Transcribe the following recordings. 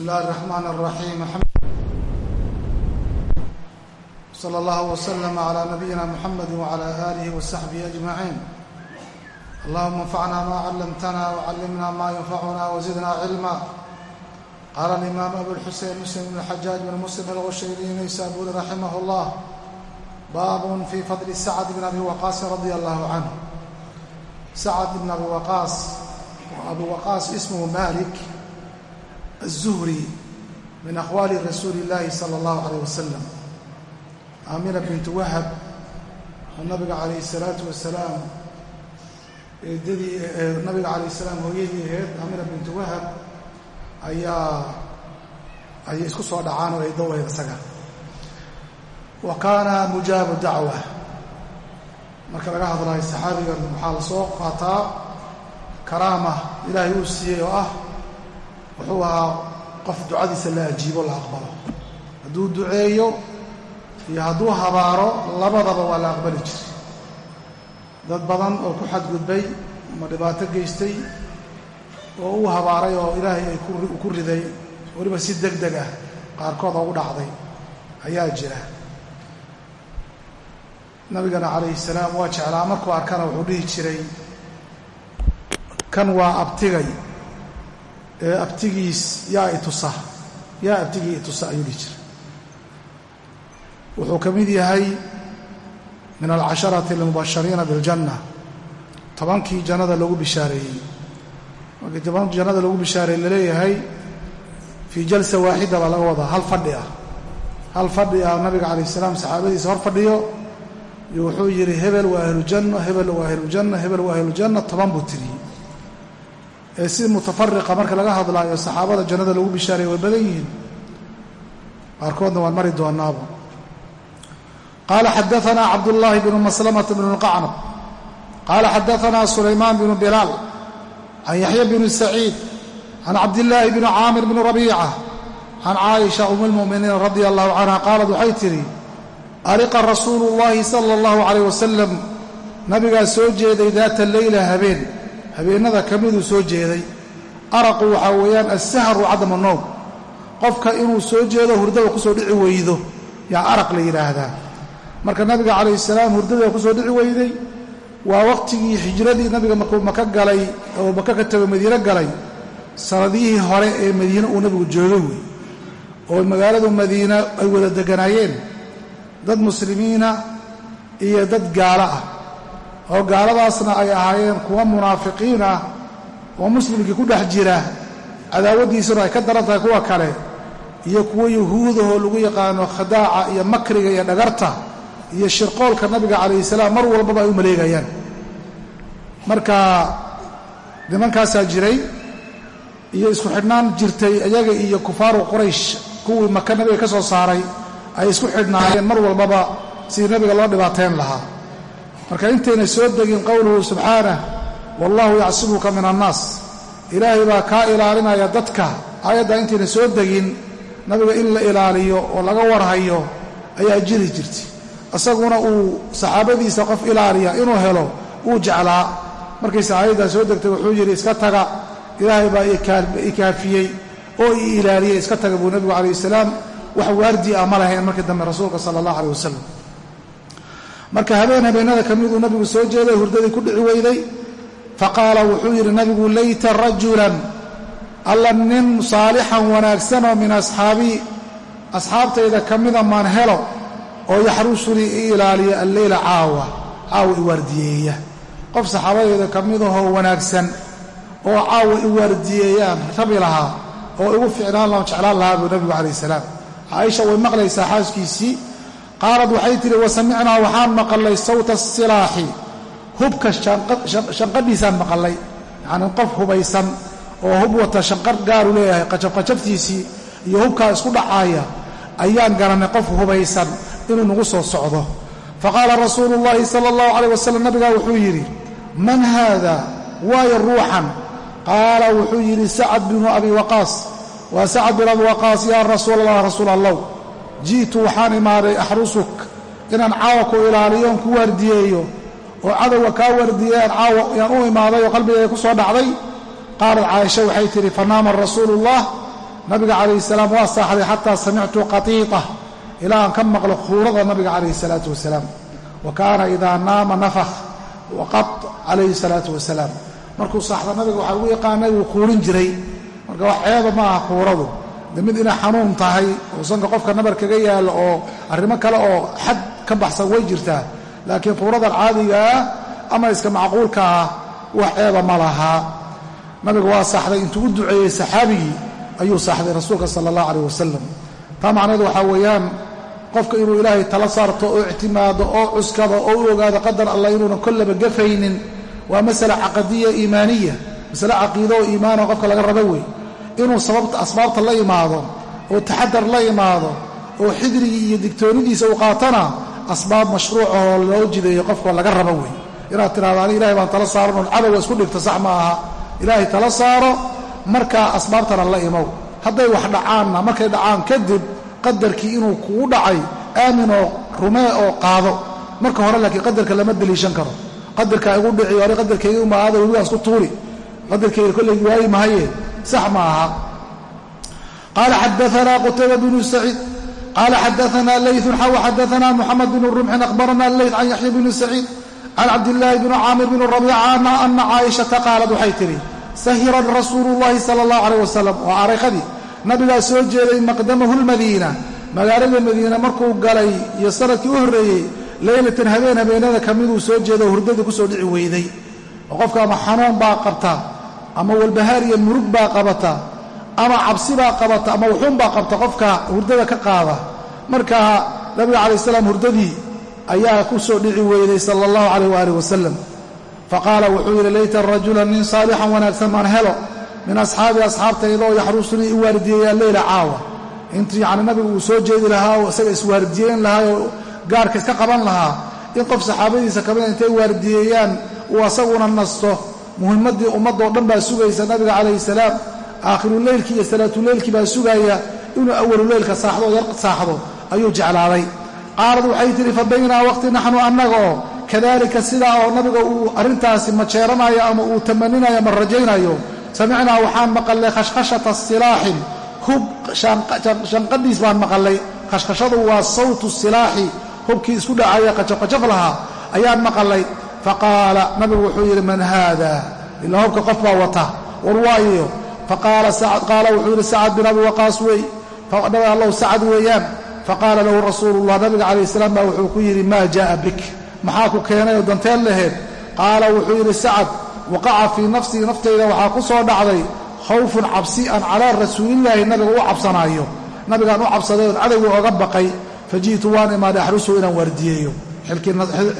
بسم الله الرحمن الرحيم صلى الله وسلم على نبينا محمد وعلى آله وصحبه أجمعين اللهم انفعنا ما علمتنا وعلمنا ما ينفعنا وزدنا علما قال الإمام أبو الحسين مسلم بن الحجاج بن مسلم الغشيري نيسابور رحمه الله باب في فضل سعد بن أبي وقاص رضي الله عنه سعد بن أبي وقاص وأبو وقاص اسمه مالك الزهري من أخوال رسول الله صلى الله عليه وسلم aamina bintu wahab oo nabiga calayhi salaatu wasalaam eedadii nabiga calayh salaam hooyadii aheyd aamina bintu wahab ayaa ayay isku soo dhacaan oo eeddo wahayd isaga wa kaana mujaabu dacwa marka laga hadlayo saxaabigan waxaa la soo qaataa karaama ilaahay uu siiyey oo ah wuxuu ahaa qof ducadiisa la ajiibo la aqbalo. Hadduu duceeyo iyo hadduu habaaro labadaba waa la aqbali jiray. Dad badan oo ku xadgudbay ama dhibaato geystay oo uu habaaray oo ilaahay ay ku riday weliba si deg deg ah qaarkood ugu dhacday ayaa jira. Nabigana calayhi salaam waa jeclaa. Markuu arkana wuxuu dhihi jiray kan waa abtigay abtigiis yaa itusa yaa abtigii itusa ayuu dhihi jiray. Wuxuu ka mid yahay min alcasharati almubashariina biljanna. Tobankii jannada lagu bishaareeyey. Markii tobankii jannada lagu bishaareeyey la leeyahay fii jalsa waaxida baa laga wadaa hal fadhi ah. Hal fadhi ah nabiga calayh salaam saxaabadiisa hor fadhiyo iyo wuxuu yidhi hebel waa ahlujanna hebel waa ahlujanna hebel waa ahlujanna toban buu tiriyey ee si mutafariqa marka laga hadlaayo saxaabada jannada lagu bishaaray way badan yihiin. Qaarkoodna waan mari doonaaba qaala xadaanaa cabdullaahi bnu maslamata bnu lqacnab qaala xadaanaa sulaymaan bnu bilaal can yaxya bni saciid can cabdillaahi bni caamir bni rabiica can caaisha um lmuminiin radia allahu canha qaalad waxay tidhi ariqa rasuulu llaahi sala allahu calayh wasalam nabigaa soo jeeday daata leyla habeen habeenada ka miduu soo jeeday. Araqu waxaa weeyaan assahru cadama noom qofka inuu soo jeedo hurdada ku soo dhici weydo. Yaa araq la yidhaahdaa marka nabiga calayhi salaam hurdada ku soo dhici weyday waa waqtigii xijradii nabiga markuu maka galay oo maka ka tago madiino galay sanadiyihii hore ee madiine uu nabigu joogay wey oo magaaladu madiina ay wada deganaayeen. Dad muslimiina iyo dad gaalo ah oo gaaladaasna ay ahaayeen kuwa munaafiqiin ah oo muslimkii ku dhex jira cadaawaddiisuna ay ka daran tahay kuwa kale iyo kuwo yuhuudahoo lagu yaqaano khadaaca iyo makriga iyo dhagarta iyo shirqoolka nabiga calayhi salaam mar walbaba ay u maleegayaan. Marka nimankaasaa jiray iyo isku xidhnaan jirtay iyaga iyo kufaaru quraysh kuwii maka nabiga ka soo saaray ay isku xidhnaayeen mar walbaba sidii nabiga loo dhibaateyn lahaa marka intayna soo degin qowluhu subxaanah wallahu yacsibuka min annaas. Ilaahay baa kaa ilaalinaya dadka. Aayaddaa intayna soo degin nabiga in la ilaaliyo oo laga warhayo ayaa jiri jirtay. Isaguna uu saxaabadiisa qof ilaaliya inuu helo uu jeclaa. Markiise aayaddaa soo degtay wuxuu yidhi iska taga. Ilaahay baa i kaafiyey oo i ilaaliyey iska taga buu nebigu calayh salaam wax waardi ah ma lahayn markii dambe rasuulka sala allah aleh wasalam marka habeen habeenada ka miduu nabigu soo jeeday hurdadii ku dhici weyday faqaala wuxuu yidhi nabigu layta rajulan alla nin saalixan wanaagsanoo min asxaabii asxaabtayda ka mida maan helo oo yaxrusunii i ilaaliya alleyla caawa caawa i waardiyeeya. Qof saxaabadeyda ka midahoo wanaagsan oo caawa i waardiyeeyaan rabi lahaa oo igu ficnaan laha jeclaan lahaa buu nebigu calayh salaam. Caaisha way maqlaysaa xaaskiisii qaalad waxay tidhi wasamicnaa waxaan maqallay sawta silaaxi hubka shanqadhiisaan maqallay yacnii qof hubaysan oo hub wata shanqar gaaru leeyahay qajabqajabtiisii iyo hubkaa isku dhacaaya ayaan garanay qof hubaysan inuu nagu soo socdo. Faqaala rasuulu llaahi sala allahu calayh wasalam nabigaa wuxuu yidhi man haada? Waayo ruuxan. Qaala wuxuu yidhi sacad binu abi waqaas. Waa sacad bin abi waqaas yaa rasuul allah rasuul allow ji'tu waxaan imaaday axrusuk inaan caawa ku ilaaliyoon ku waardiyeeyo oo cadowga kaa waardiyeeyaan caawa yaan u imaaday oo qalbigayga ku soo dhacday. Qaalat caaisha waxay tidhi fanaama rasuulu ullah nabiga calayhi salaam waa saaxday xataa samictu qatiita ilaa aan ka maqlo khuurada nabiga calayhi salaatu wasalaam. Wa kaana idaa naama nafakh waqad calayhi salaatu wasalaam. Markuu saaxda nabiga waxaa ugu yaqaanay wuu kuurin jiray. Marka wax ceeba ma aha kuuradu de mid inay xanuun tahay oo sanka qofka nabar kaga yaallo oo arrimo kale oo xad ka baxsan way jirtaa laakiin kuuradan caadiga ah ama iska macquulka ah wax ceeba ma lahaa nabiga waa saaxday intuu u duceeyey saxaabigii ayuu saaxday rasuulka sala allah calayh wasalam taa macnaheedu waxaa weeyaan qofka inuu ilaahay tala saarto oo ictimaado oo cuskado oo u ogaado qadar allah inuunan kollaba gafaynin waa masala caqadiya iimaaniya masale caqiido oo iimaano qofka laga rabo wey inuu sababta asbaabta la imaado oo taxadar la imaado oo xidrigii iyo digtoonidiisa uu qaatana asbaab mashruucahoo loo jideeyo qofka laga rabo wey inaad tidhahdo ani ilahay baan tala saaran oon cadowga isku dhigto sax ma aha. Ilaahay tala saaro markaa asbaabtana la imow. Hadday wax dhacaanna markay dhacaan kadib qadarkii inuu kugu dhacay aaminoo rumee oo qaado. Marka hore laakiin qadarka lama deliishan karo. Qadarkaa igu dhici hore qadarkayga umaada weligaa isku tuuri. Qadarkayga kollaygi waayi mahaye sax ma aha qaala xadaanaa qutayba bnu saciid qaala xadaanaa layun xaw xadaanaa muxamed bnu rumxin akhbarana leyt can yaxya bni saciid can cabdillaahi bni caamir bni rabiica ana caaishata qaalad waxay tidhi sahira rasuulu llahi sala allahu calayh wasalam waa ariiqadii. Nabigaa soo jeeday maqdamahu lmadiina magaalada madiina markuu galay iyo sannadkii u horreeyey leylatan habeen habeenada ka miduu soo jeedo hurdadii ku soo dhici weyday. Oo qofka ama xanuun baa qabta ama walbahaar iyo murug baa qabata ama cabsi baa qabata ama wuxuun baa qabta qofka hurdada ka qaada. Marka nabiga calay salaam hurdadii ayaa ku soo dhici weyday sala allahu calayh waalih wasalam faqaala wuxuu yidhi layta rajulan nin saalixan wanaagsan maan helo min asxaabi asxaabtaydoo yaxrusunii i waardiyeeyaan leyla caawa. Intu yacni nabigu uu soo jeedi lahaa oo isaga iswaardiyeyn lahaa oo gaarka iska qaban lahaa in qof saxaabadiisa kamida intay waardiyeeyaan uu asaguna nasto muhimmaddii ummadoo dhan baa sugaysa nabiga calayhi salaam aakhiruleylkii iyo salaatuleylkii baa sugaaya inuu awaluleylka saaxdo oo yar saaxdo ayuu jeclaaday. Qaalad waxay tidhi fa baynaa waqti naxnu annagoo kadalika sidaa oo nabiga uu arrintaasi majeeranayo ama uu tamaninayo ama rajaynayo. Samicnaa waxaan maqalnay khashkhashata silaaxin. Hub shanqadhiis baan maqalnay. Khashkhashadu waa sawtu silaaxi. Hubkii isku dhacaya qajafqajaf lahaa ayaan maqalnay faqaala nabigu wuxuu yidhi man haada? Ilaa hubka qof baa wata war waayo faqaala wuxuu yidhi sacad bin abi waqaas wey. Allow sacad weeyaan. Faqaala lahu rasuulullah nabiga calayh salaam baa wuxuu ku yidhi maa jaaa bik? Maxaa ku keenay oo danteen laheed? Qaala wuxuu yidhi sacad waqaca fii nafsii naftayda waxaa ku soo dhacday khawfun cabsi an calaa rasuulillaahi nabiga u cabsanaayo. Nabigaan u cabsaday oon cadowgii oga baqay. Faji'tu waan imaaday axrusuhu inaan waardiyeeyo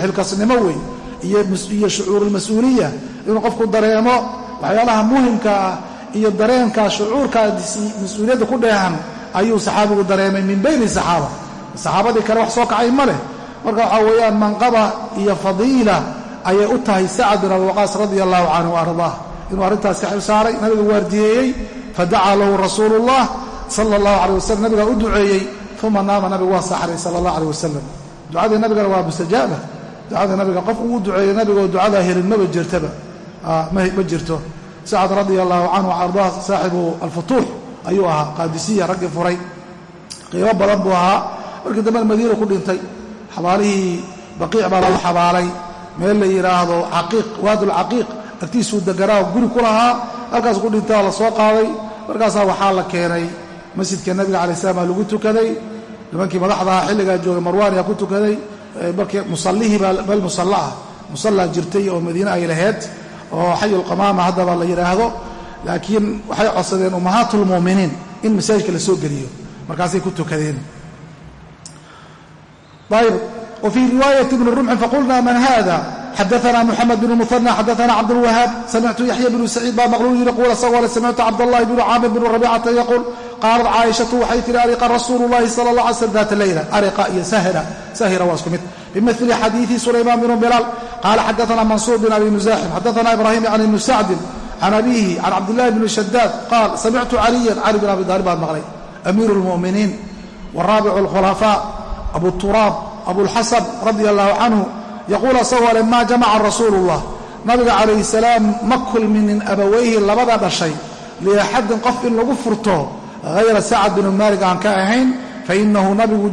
xilkasnimo wey iyo shucuurulmas-uuliya inuu qofku dareemo waxyaalaha muhimka ah iyo dareenka shucuurka mas'uuliyadda ku dheehan ayuu saxaabigu dareemay min bayni saxaaba. Saxaabadii kale wax soo kacay ma leh. Marka waxaa weeyaan manqaba iyo fadiila ayay u tahay sacad bin abi waqaas radia allahu canhu ardaah. Inuu arrintaas ka xil nabiga waardiyeeyey fadacaa lahu rasuulu ullah sala allahu calay wasalam nabigaa u duceeyey uma naama nabigu waa saxray sala allah caleh wasalam ducadii nabigana waa mustajaaba ducada nabiga qof uu duceeyey nabigaoo ducadaa helin maba jirtaba. Ma jirto. Sacad radia allahu canhu ardaah saaxibu alfutuux ayuu ahaa qaadisiya raggii furay. Qiimo badan buu ahaa. Markii dambena madiina ku dhintay. Xabaalihii baqiic baa lagu xabaalay. Meel la yidhaahdo caqiiq waadulcaqiiq agtiisuu deganaa guri ku lahaa. Halkaas ku dhintaa la soo qaaday. Markaasaa waxaa la keenay masjidka nabiga calai slam aa lagu tukaday. Nimankii madaxdaha xilligaa joogay marwaan yaa ku tukaday marka musalihiibaa bal musalla ah musallaa jirtay oo madiine ay laheyd oo xayulqamaama haddaba la yidhaahdo laakiin waxay codsadeen ummahaatulmu'miniin in masaajidka la soo geliyo. Markaasay ku tukadeen. Ayb wafii riwaayat ibni rumxin faqulna man hada xadaana muxamed bn muana xadaana cabdulwahaab samictu yaxya bnu saciid baa maqluul yiri quul isagoo le samictu cabdallahi bnu caamir bn rabicata yaquul qaalad caaishatu waxay tihi ariqa rasuulu llahi sala allah ala slm daata leyla ariqa iyo sahra sahira waa isku mid bimili xadiidi sulaymaan binu bilaal qaala xadaana mansuur bin abi musaaxim xadaana ibraahim can ibni sacdin can abiihi can cabdillahi bni shadaad qaal samictu caliyan cali bin abi daalib baan maqlay amiiru lmu'miniin waraabicu alkhulafaa abuturaab abulxasan radia allahu canhu yaquul asagoo maa jamaca rasuulu llah nabiga calayhi salaam ma kulminin abawayhi labada dhashay liaxadin qof in lagu furto hayra sacad binu maalik aan ka ahayn fainahu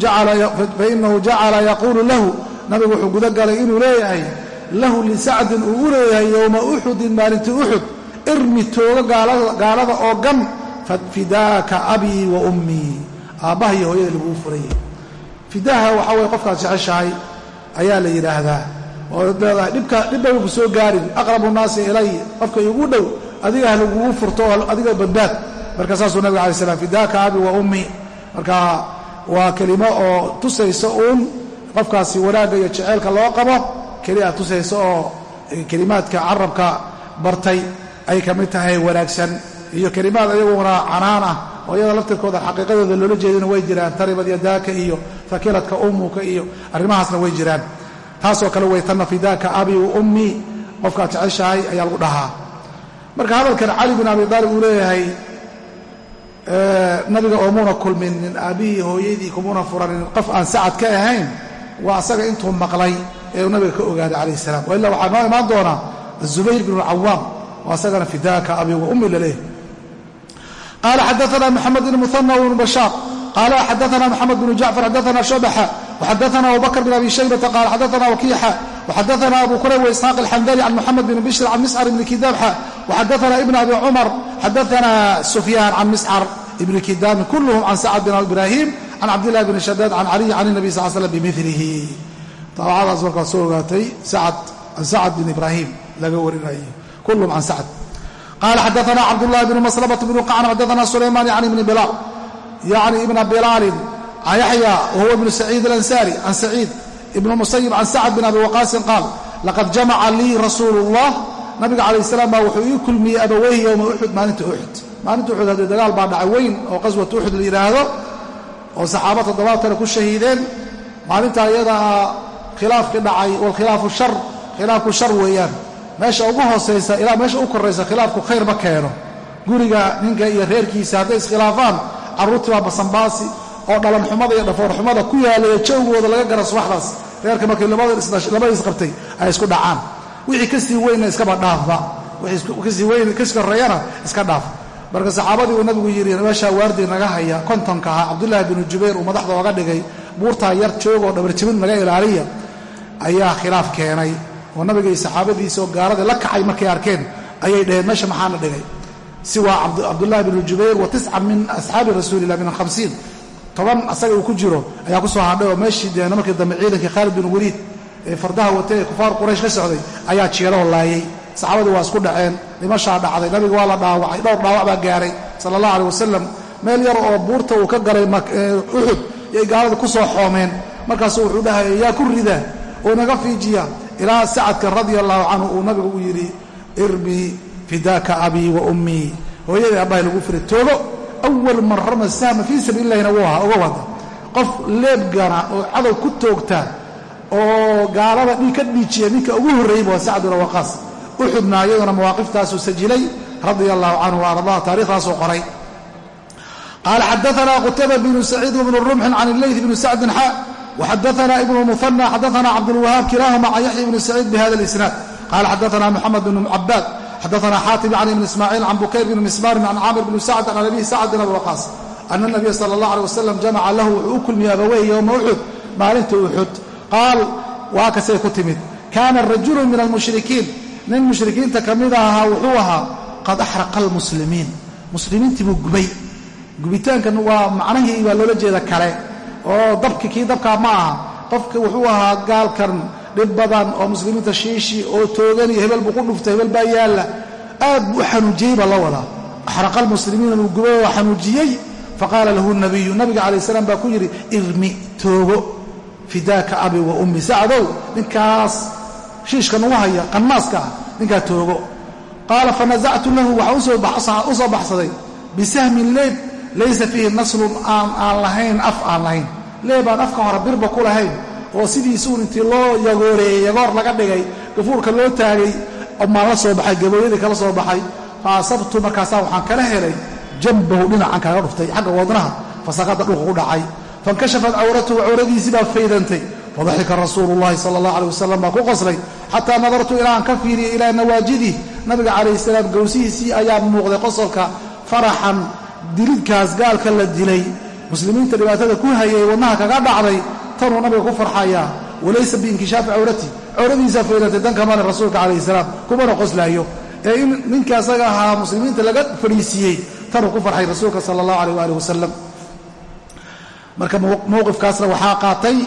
jacala yaquulu lahu nabigu wuxuu gudagalay inuu leeyahay lahu lisacdin uu u leeyahay yowma uxudin maalintii uxud irmi toogo gaalada oo gan fidaaka abii wa ummii aabbaha iyo hooyada laguu furayay fidaaha waxaa weye qofkaad jeceshahay ayaa la yidhaahdaa oo leedahay dhibka dhibbayba ku soo gaarin aqrabu nnaasi ilay qofka igu dhow adiga ha lagugu furto oo adiga badbaad marka saasuu nabiga alai slam fidaaka abi wa ummi. Marka waa kelimo oo tusaysa uun qofkaasi wanaagga iyo jeceylka loo qabo keliya tusaysa oo kelimaadka carabka bartay ay ka mid tahay wanaagsan. Iyo kelimaad ayaguna canaan ah oo iyada laftirkooda xaqiiqadooda loola jeedina way jiraan taribad yadaaka iyo fakiladka ummuka iyo arrimahaasna way jiraan. Taasoo kale weytanna fidaaka abi wa ummi qofkaad jeceshahay ayaa lagu dhahaa. Marka hadalkan cali bin abi aalib uu leeyahay nabiga oomuna kulminin aabbihii hooyadii kumuna furanin qof aan sacad ka ahayn waa asaga intuu maqlay ee nabiga ka ogaaday calayh salaam. Wailaa waxaa noo imaan doonaa zubayr bn cawaam oo asagana fidaaka abi wa ummi laleh qaala xadaana maxamed bn muana bn bashaar. Qaala xadaana maxamed bn jacfar xadaana shubaxa waxadaana abubakr bn abi shaybata qaala xadaana wakiixa. وxadثna abu kurayb وإسحاaq الxandلي can mحamed بn bشhr can mscr بn kidamxa وxadثna ibn abi cmر xadثna سfyaan can mscr ibn kidami kulhm can sacd bn ibrahim can cabdالlah bn shadاad can caliي can النبي sal slam bmilihi daabacadaas markaa soo ogaatay an sacd bn ibrahim laga warinayay kulhm can sacd qala xadثna cabdالlah bn mslmة bn qacn xadثna sulayman yعni ibn bilal yعni ibna bilaalin can yaxya wahuwa ibnu saciid alansari can saciid ibnu musayib can sacd bin abi waqaasin qaal laqad jamaca lii rasuulu ullah nabiga calayh salaam baa wuxuu ii kulmiyey abaweyhi yowma uxud maalinta uxud maalinta uxud haddii dagaal baa dhacay weyn oo qaswat uxud la yidhaahdo oo saxaaba toddobaatana ku shahiideen. Maalintaa iyadaa khilaafkii dhacay walkhilaafu shar khilaafku shar weeyaan. Meesha ugu hoosaysa ilaa meesha u koraysa khilaafku khayr ma keeno. Guriga ninka iyo reerkiisa hadday iskhilaafaan carruurtii baa basanbaasi oo dhalanxumada iyo dhafoorxumada ku yaalaya jawgooda laga gara subaxdaas reerka markii labadiis qabtay ay isku dhacaan. Wixii ka sii weynna iskaba dhaafba. Wixii ka sii weyn ka sii korreeyana iska dhaaf. Marka saxaabadii uu nabigu yidhi meeshaa waardi naga haya kontonka ahaa cabdullaahi binu jubayr uu madaxda oga dhigay buurtaa yar joogoo dhabarjabin naga ilaaliya ayaa khilaaf keenay. Oo nabiga iyo saxaabadiisa oo gaaladii la kacay markay arkeen ayay dhaheen meesha maxaana dhigay? Siwaa cabdullaahi binu jubayr wa tisca min asxaabi rasuulilah min hamsiin toban asaga uu ku jiro ayaa ku soo hadhay oo meeshii deena markii dambe ciidankii khaalid bin waliid ee fardaha watay ee kufaar quraysh ka socday ayaa jeeloo laayay. Saxaabadii waa isku dhaceen dhimashaa dhacday nabiga waa la dhaawacay dhowr dhaawac baa gaaray sala allah aleh wasalam meel yar oo buurta uu ka galay uxud yay gaalada ku soo xoomeen. Markaasu wuxuu dhahaya yaa ku rida oo naga fiijiya ilaa sacadkan radia allahu canhu uu nabigu u yidhi irmi fidaaka abii wa ummii hooyadii abbahay lagu firay toogo awal man rama sahma fii sabiilillahina uga wada. Qof leebgana oo cadow ku toogta oo gaalada dhii ka dhiijiya ninka ugu horreeyeyba waa sacduna waqaas uxudna iyaduna mawaaqiftaasuu sajilay radia allahu canhu wa ardaa taarikhdaasuu qoray. Qaala xadaana qutayba bnu saciid wbnu rumxin can illeyth bni sacdin xa waxadaana ibnu muana xadaana cabdulwahaab kilaahuma can yaxya bni saciid bihada lisnaad qaala xadaana moxamed bnu cabaad xadaana xaatim can ibn ismaaciil can bukayr bn mismaarin can caamir bn sacd can abihi sacd bin abi waqaas ana nabiya sala allah aleh wasalam jamaca lahu wuxuu u kulmiyey abaweyh yowma uxud maalinta uxud qaal waa kasay ku timid kaana rajulu min almushrikiin nin mushrikiinta ka mid ahaa wuxuu ahaa qad axraqa almuslimiin muslimiintii buu gubay gubitaankan waa macnahii baa loola jeeda kale oo dabki kii dabkaa ma aha qofka wuxuu ahaa gaalkan dhib badan oo muslimiinta shiishi oo toogan iyo hebel buu ku dhuftay hebel baa yaalla. Aad buu u xanuujiyey baa la wadaa. Axraqa almuslimiina buu gubay oo xanuujiyey faqaala lahu nabiyu nabiga calayh salaam baa ku yidhi irmi toogo. Fidaaka abi wa ummi sacdow ninkaas shiishka nagu haya qannaaska ah ninkaa toogo. Qaala fanasactu lahu waxaa u soo baxsaday. Bisahmin leeb laysa fiihi naslun aan lahayn af aan lahayn. Leebaan afka hore birba ku lahayn oo sidiisuun intii loo yagooreeyey yagoor laga dhigay gafuurka loo taagay maan la soo baxay gabooyadii kala soo baxay fa asabtu markaasaa waxaan kala helay jambahu dhinacan kaga dhuftay xagga wadnaha fasaqada dhulka ku dhacay. Fankashafat cawratuhu cawradiisii baa faydantay. Fadaxika rasuulu llahi sala allah aleh wasalam baa ku qoslay xataa nadartu ilaan ka fiiriyay ilaa nawaajidih nabiga calayhi salaam gowsihiisii ayaa muuqday qosolka faraxan dilidkaas gaalka la dilay. Muslimiinta dhibaatada ku hayay wadnaha kaga dhacday tanuu nabiga ku farxayaa walaysa biinkishaafi cawrati. Cawradiisa faylantay dan rasuulka calayhi salaam kumana qoslaayo. Ee in ninka asaga ahaa muslimiinta laga fadhiisiiyey tanuu ku farxay rasuulka sala allahu aleyh waali wasalam marka mowqifkaasna waxaa qaatay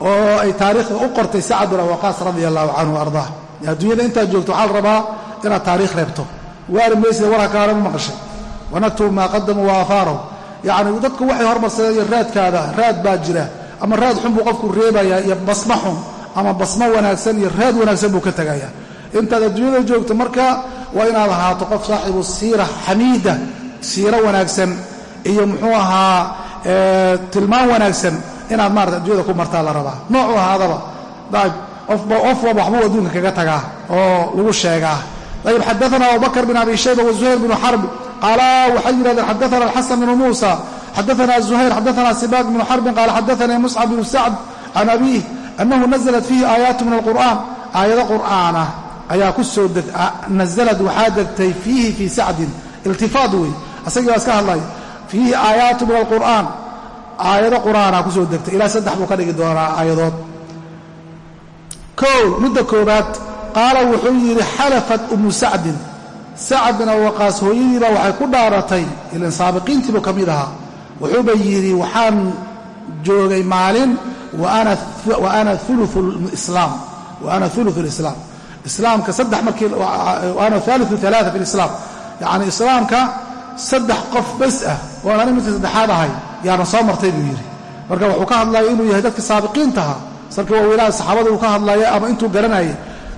oo ay taariikhda u qortay sacad bin awaqaas radia allahu canhu ardaa adduunyada intaad joogto waxaa la rabaa inaad taariikh reebto. Waari maysida warha kaana ma maqashay. Wanaktubu maa qadamuu wa yacni dadku waxay hormarsadeen raadkaada raad baa jira ama raad xun buu qofku reebayaa iyo basma xun ama basmo wanaagsan iyo raad wanaagsan buu ka tegayaa intaad adduunyada joogto marka waa inaad ahaato qof saaxibu siira xamiida siiro wanaagsan iyo muxuu ahaa tilmaan wanaagsan inaad maarata adduunyada ku martaa la rabaa. Noocu ahaadaba qof walba waxbuu adduunka kaga tagaa oo lagu sheegaa. Ayb xadaana abubakr bin abi shayba wazuhayr binu xarbi qaala waxay yidhahdeen xadaana alxasan bnu muusa xadaana zuhayr xadaana sibaaq bnu xarbin qaala xadaanii muscab bnu sacd can abiih annahu naزlat fiihi aayaatu min alqur'an aayado qur'aana ayaa ku soo nazalad waxaa degtay fiihi fii sacdin iltifaad wey asagii baa iska hadlaya fiihi aayaatu min alqur'aan aayado qur'aana ku soo degtay ilaa saddex buu ka dhigi doonaa aayadood kow midda koobaad qaala wuxuu yidhi xalafat ummu sacdin sacad bin awaqaas hooyadiiba waxay ku dhaaratay ilan saabiqiintiibuu ka mid ahaa wuxuuba yidhi waxaan joogay maalin wa ana ulu lislaam islaamka saddex markii ana aaliu alaaa fi lislaam. Yacni islaamka saddex qof bes ah oon anig midka saddexaad ahay yaana soo martay buu yidhi. Marka wuxuu ka hadlaya inuu yahay dadka saabiqiintaha salka waaweynaa saxaabada uu ka hadlaya ama intuu garanayay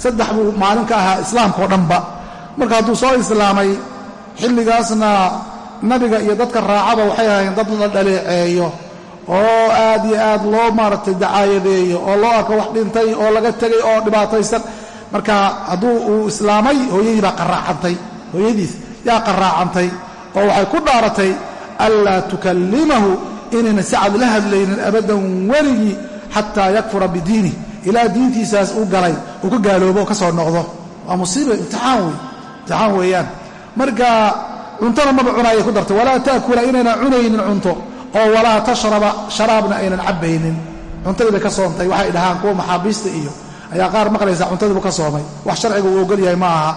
saddex buu maalin ka ahaa islaamkao dhanba. Marka hadduu soo islaamay xilligaasna nabiga iyo dadka raacaba waxay ahayn dad la dhaleeceeyo oo aad iyo aad loo maaragtay dacaayadeeyo oo loo arko wax dhintay oo laga tegay oo dhibaataysan. Marka hadduu uu islaamay hooyadii baa qaraacantay hooyadiis yaa qaraacantay oo waxay ku dhaaratay anlaa tukallimahu inayna sacad la hadlaynin abadan weligii xataa yakfura bidiinih ilaa diintiisaas uu galay uu ka gaaloobo oo ka soo noqdo. Waa musiiba imtixaan wey imtixaan weeyaan. Marka cuntona maba cunaayay ku dartay walaa taakula inaynan cunaynin cunto oo walaa tashraba sharaabna aynan cabbaynin. Cuntadii bay ka soontay waxay dhahaan kuwa maxaabiista iyo ayaa qaar maqlaysaa cuntadiibu ka soomay. Wax sharciga uu ogol yahay ma aha.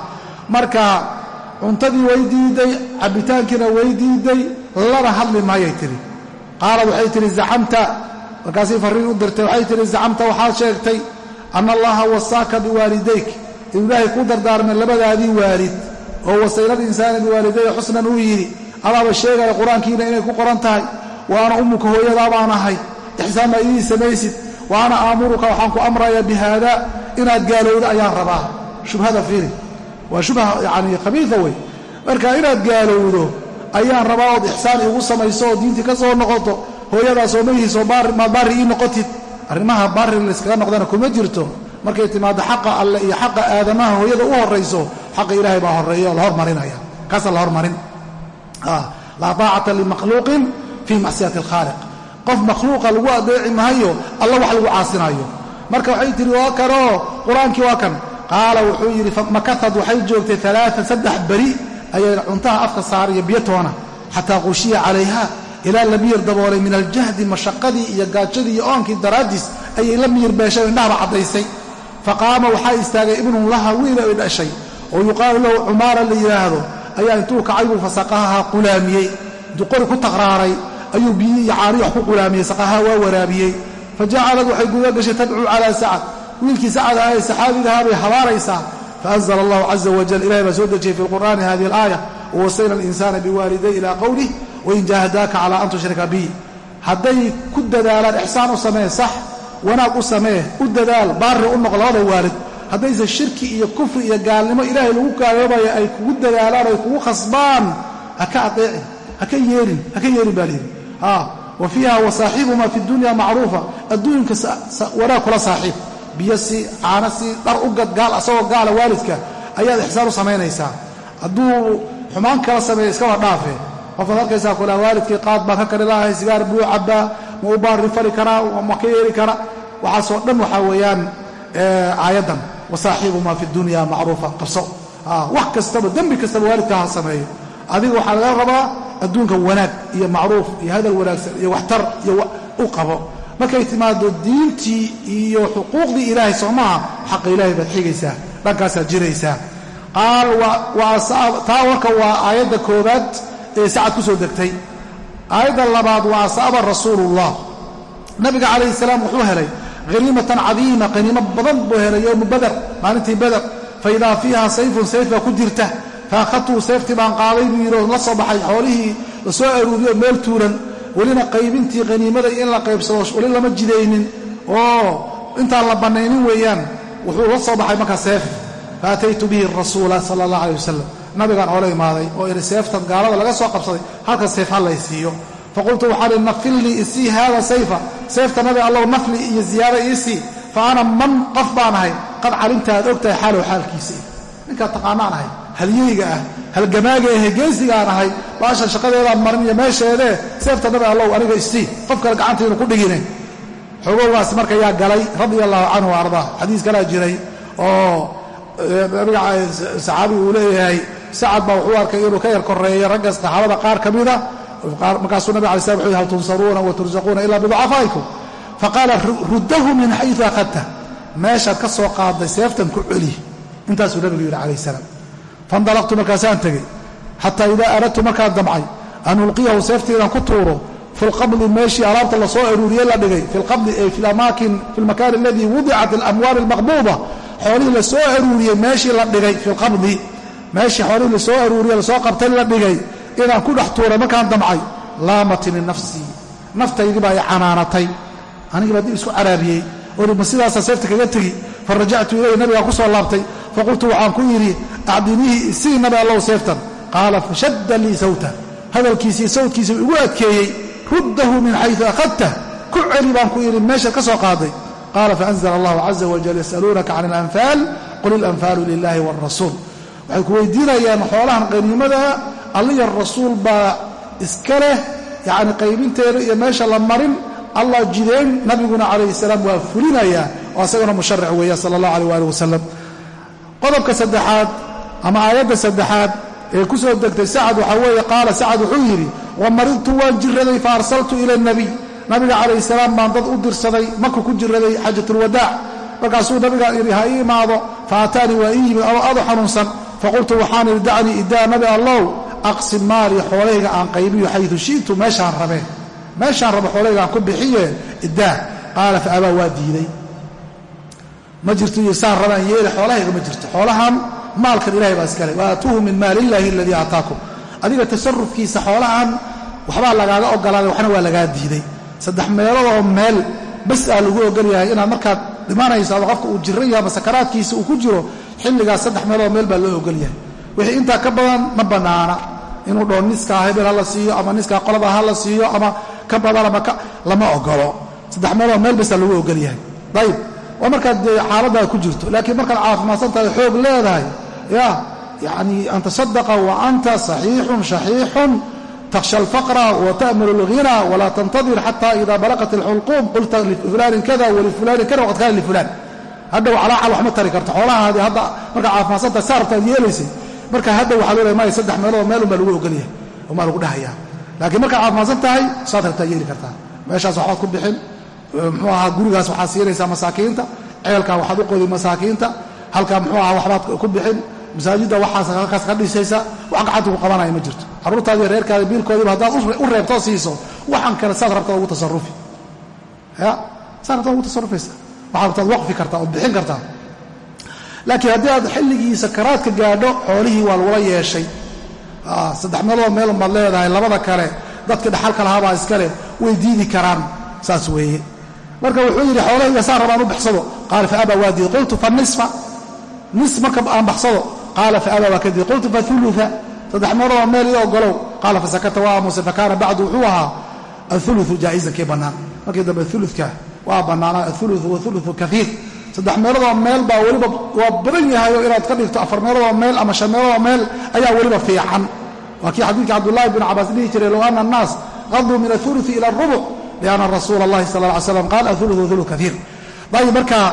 Marka cuntadii way diiday cabbitaankiina way diiday lana hadli maayay tihi qaala waxay tihi zacamta markaasay farriin u dirtay waxay tihi zacamta waxaad sheegtay anna allaha wasaaka biwaalidayk. Inuu ilaahay kuu dardaarmay labadaadii waalid oo wasaylada insaana biwaalidayka xusnan uu yidhi adaaba sheegaya qur'aankiina inay ku qoran tahay wa ana ummuka hooyadaa baan ahay. Ixsaan baa idii samaysid wa ana aamuruka waxaan ku amraya bi haada inaad gaalowdo ayaan rabaa. Shubhada fiiri. Waa shubha yacni khabiida wey marka inaad gaalowdo ayaan rabaa ood ixsaan iigu samayso oo diintii ka soo noqoto hooyadaasoo magihiisoo maad baarri ii noqotid. Arrimaha baarri layskaga noqdana kuma jirto. Markay timaado xaqa alle iyo xaqa aadamaha hooyada u horrayso xaqa ilaahay baa horreeya oo la hormarinaya. Kaasa la hormarin. Laa taacata limakhluuqin fii macsiyati alkhaaliq. Qof makhluuqa lagu adeeci maayo alla wax lagu caasinaayo marka waxay tihi waa kanoo qur'aankii waa kan. Qaala wuxuu yidhi makahad waxay joogtay alaaan saddex beri ayay cuntaha afka saariyo biyotoona xataa qushiya calayha ilaa la miyir daboolay min aljahdi mashaqadii iyo gaajadii iyo oonkii daraaddiis ayay la miyir beeshay indhahaba caddaysay. Faqaama waxaa istaagay ibnun laha wiil ay dhashay oo yuqaalu lahu cumaara la yidhaahdo ayaa intuu kacay buu fasaqahaha qulaamiyey. Intuu qori ku taqraaray ayuu biyi iyo caari wax ku qulaamiyey saqahaa waa waraabiyey. Fa jacalad waxay guda gashay tadcuu calaa sacad. Wiilkii sacad aha ee saxaabigahaa bay habaaraysaa. Faanzla allahu caza wajal ilahay baa soo dejiyey fi lqur'aani hadihi alaaya wawasayna alinsana biwaaliday ilaa qowlih wain jaahadaaka calaa an tushrika bi hadday ku dadaalaan ixsaan u samee sax wanaag u samee u dadaal baarri u noq labada waalid haddayse shirki iyo kufri iyo gaalnimo ilaahay lagu gaaloobayo ay kugu dadaalaan ay kugu khasbaan haka adeecin haka yeelin haka yeelin baa lihi wa fiiha wasaaxibumaa fi dunya macruufa adduunka wanaag kula saaxiib. Biyo si caano si dhar u gad gaal asagoo gaala waalidka ayaad ixsaan u samaynaysaa. Hadduu xumaan kala sameeya iskaba dhaafe. Qofaad arkaysaa kula waalidkii qaad baan ka kari lahay sigaar buu cabbaa ma u baarri fali karaa ma ka yeeli kara waxaasoo dhan waxaa weeyaan aayaddan wasaaxibumaa fi dunya macruufa qabso wax kastaba dembi kastaba waalidka ha sameeyo adiga waxaa laga rabaa adduunka wanaag iyo macruuf iyo hadal wanaagsan iyo waxtar iyo u qabo markay timaado diintii iyo xuquuqdii ilaahay soomaha xaqa ilaahay baad xigaysaa dhankaasaad jiraysaa qaal taa warka waa aayadda koobaad ee sacad ku soo degtay aayadda labaad waa asaaba rasuulullah nabiga calayhi salaam wuxuu helay haniimatan cadiima qaniimo badan buu helay yowmu bader maalintii bader fa idaa fiiha sayfun sayf baa ku jirta faakhatuu sayftii baan qaaday buu yidhi oo la soo baxay xoolihii la soo aruuriyo meel tuuran welina qaybintii qaniimada in la qaybsado weli lama jidaynin oo intaan la bannaynin weeyaan wuxuu la soo baxay markaa seef fa ataytu bihi rasuula sala allah aleh wasalam nabigaan oola imaaday oo idhi seeftan gaalada laga soo qabsaday halka seef ha siiyo faqultu waxaan ihi isii haada sayfa seefta nabi allow nafli iyo ziyaada iisii fa ana man qof baan ahay. Qad calimta aad og xaalow xaalkiisii ninkaa taqaanaan ahay halyeyga ah halgamaaga ahe geesigaan ahay baashan shaqadeedaan marin iyo meesheedee seefta nabi allow aniga isii. Qof kale gacantiinu ku dhigine. Xogowgaas marka yaa galay radia allahu canhu wa ardaa xadiis kalaa jiray oo nabiga saxaabigu uu leeyahay sacad baa wuxuu arkay inuu ka yar koreeyo ragga saxaabada qaar ka mida markaasuu nabig alay slam wuxu hal tunsaruuna wa tursaquuna ila biducafaa'ikum faqaala ruddahu min xayu akhadta meeshaad ka soo qaaday seeftan ku celi. Intaasuu nabigu yidhi calayh salaam. Faindalaqtu markaasaan tegey. Xataa idaa aradtu markaan damcay an ulqiyahu seeftiidan ku tuuro fi meeshii alaabta la soo aruuriyey la dhigay fi lqabdi ay fi lmakaan aladii wudicat alamwaal almaqbuuda xoolihii la soo aruuriyey meeshii la dhigay fi meeshii xoolihii la soo aruuriye la soo qabtay la dhigay inaan ku dhex tuuray markaan damcay laamatni nafsii naftaydii baa i canaanatay. Anigii baa dib isku caraabiyey oo ma sidaasaa seefta kaga tegi. Fa rajactu ilayhi nabigaan ku soo laabtay. Faqultu waxaan ku yidhi acdiniihi isii nabi allow seeftan. Qaala fashadda lii sawta. Hadalkiisii sawtkiisa igu adkeeyey ruddahu min xayu akhadtah ku celi baan ku yidhi meeshaad ka soo qaaday. Qaala faanzla allahu caza wajal yasaluunaka can alanfaal qul ilanfaalu lilahi wاlrasuul waxay ku weydiinayaan xoolahan qaniimada alliya rasuul baa iska leh yacni qaybinteeda iyo meesha la marin allah jideen nabiguna calayhi salaam waa fulinayaa oo asagana musharac weeya sala allah aleh waali wasalam qodobka saddexaad ama aayadda saddexaad ee ku soo degtay sacad waxaa weeye qaala sacad wuxuu yidhi wa maridtu waan jiraday fa arsaltu ila nabiy nabiga calayhi salaam baan dad u dirsaday maku ku jiraday xaajatulwadaac markaasuu nabiga yidhi ha ii imaado waa ii yimid oo aadu xanuunsan. Faqultu waxaan idhi dacnii idaa nabi allow aqsim maali xoolayga aan qaybiyo xayu shi'tu meeshaan rabeen. Meeshaan rabo xoolayga aan ku bixiye idaa qaala fa abaa waa diiday. Ma jirto iyo saan rabaan yeeli xoolahayga ma jirto. Xoolahan maalkan ilahay baa iskale wa min maali illaahi aladii aataakum. Adiga tasarufkiisa xoolahan waxbaa lagaaga ogolaaday waxna waa lagaa diiday. Saddex meeloodoo meel bas aa lagu ogol yahay inaad markaad dhimanayso ama qofka uu jiran yahay ama sakaraadkiisa uu ku jiro xilligaas saddex meeloodoo meel baa loo ogol yahay wixii intaa ka badan ma bannaana inuu dhoo niskaa hebel ha la siiyo ama niskaa qolada ha la siiyo ama ka badan ama lama ogolo. Saddex meeloodoo meel basaa lagu ogol yahay. Ayib waa markaad dee ku jirto. Laakiin markaad caafimaadsan tahay xoog leedahay ya yacni an tasadaqa saxiixun shaxiixun takhsha alfaqra wa alghina walaa tantadir xata ida balaqat alxulquum qulta lifulaanin kada walifulaanin kada waqad kaana lifulaan hadhow calaacal wax tari karto. Xoolahaadii hadda markaa caafimaadsan tahay saa rabtaad yeelaysay marka hadda waxaa loo lehay maya saddex meelood meelun baa lagu ogolyahay umaa lagu dhahayaa. Laakiin markaad caafimaadsan tahay saad rabtaa yeeli kartaa. Meeshaas waxbaad ku bixin muxuu ahaa gurigaas waxaad siinaysaa masaakiinta ceelkaa waxaad u qodi masaakiinta halkaa muxuu ahaa waxbaad ku bixin masaajidda waxaas halkaas ka dhisaysa wax gacanta ku qabanaya ma jirto. Carruurtaadiiyo reerkaada biilkoodiiba haddaad u reebtoo siiso waxaan kale saad rabtaa ugu tasarufi ya saad rabtaa ugu tasarufaysa waxaad rabtaad waqfi kartaa ood bixin kartaa laakiin haddii aad xilligii sakaraadka gaadho xoolihii waa lagula yeeshay. Saddex meelood meelun baad leedahay labada kale dadka dhaxalka lahaabaa iskale way diidi karaan saas weeye. Marka wuxuu yidhi xoolahayga saan rabaan u baxsado. Qaala fa abaa waa diid qultu fa nisfa. Nis marka aan baxsado. Qaala fa abaa waa ka diid qultu fa ulua saddex meeloodoo meel ii ogolow qaala fa sakata waa aamuse fa kaana bacdu wuxuu ahaa auluu jaa'izan kii bannaan? Markii dambe uluka waa bannaanaa auluu wauluu kaiir saddex meeloodoo meel baa weliba waa badan yahayo inaad ka dhigto afar meeloodoo meel ama shan meeloodoo meel ayaa weliba fiican. Waa kii xadiidka cabdullaahi bn cabaas dhihi jiray low ana annaas qaduu min aului ila arubuc lianna rasuula allahi sal ly slam qaal auluu ulu kaiir ayib markaa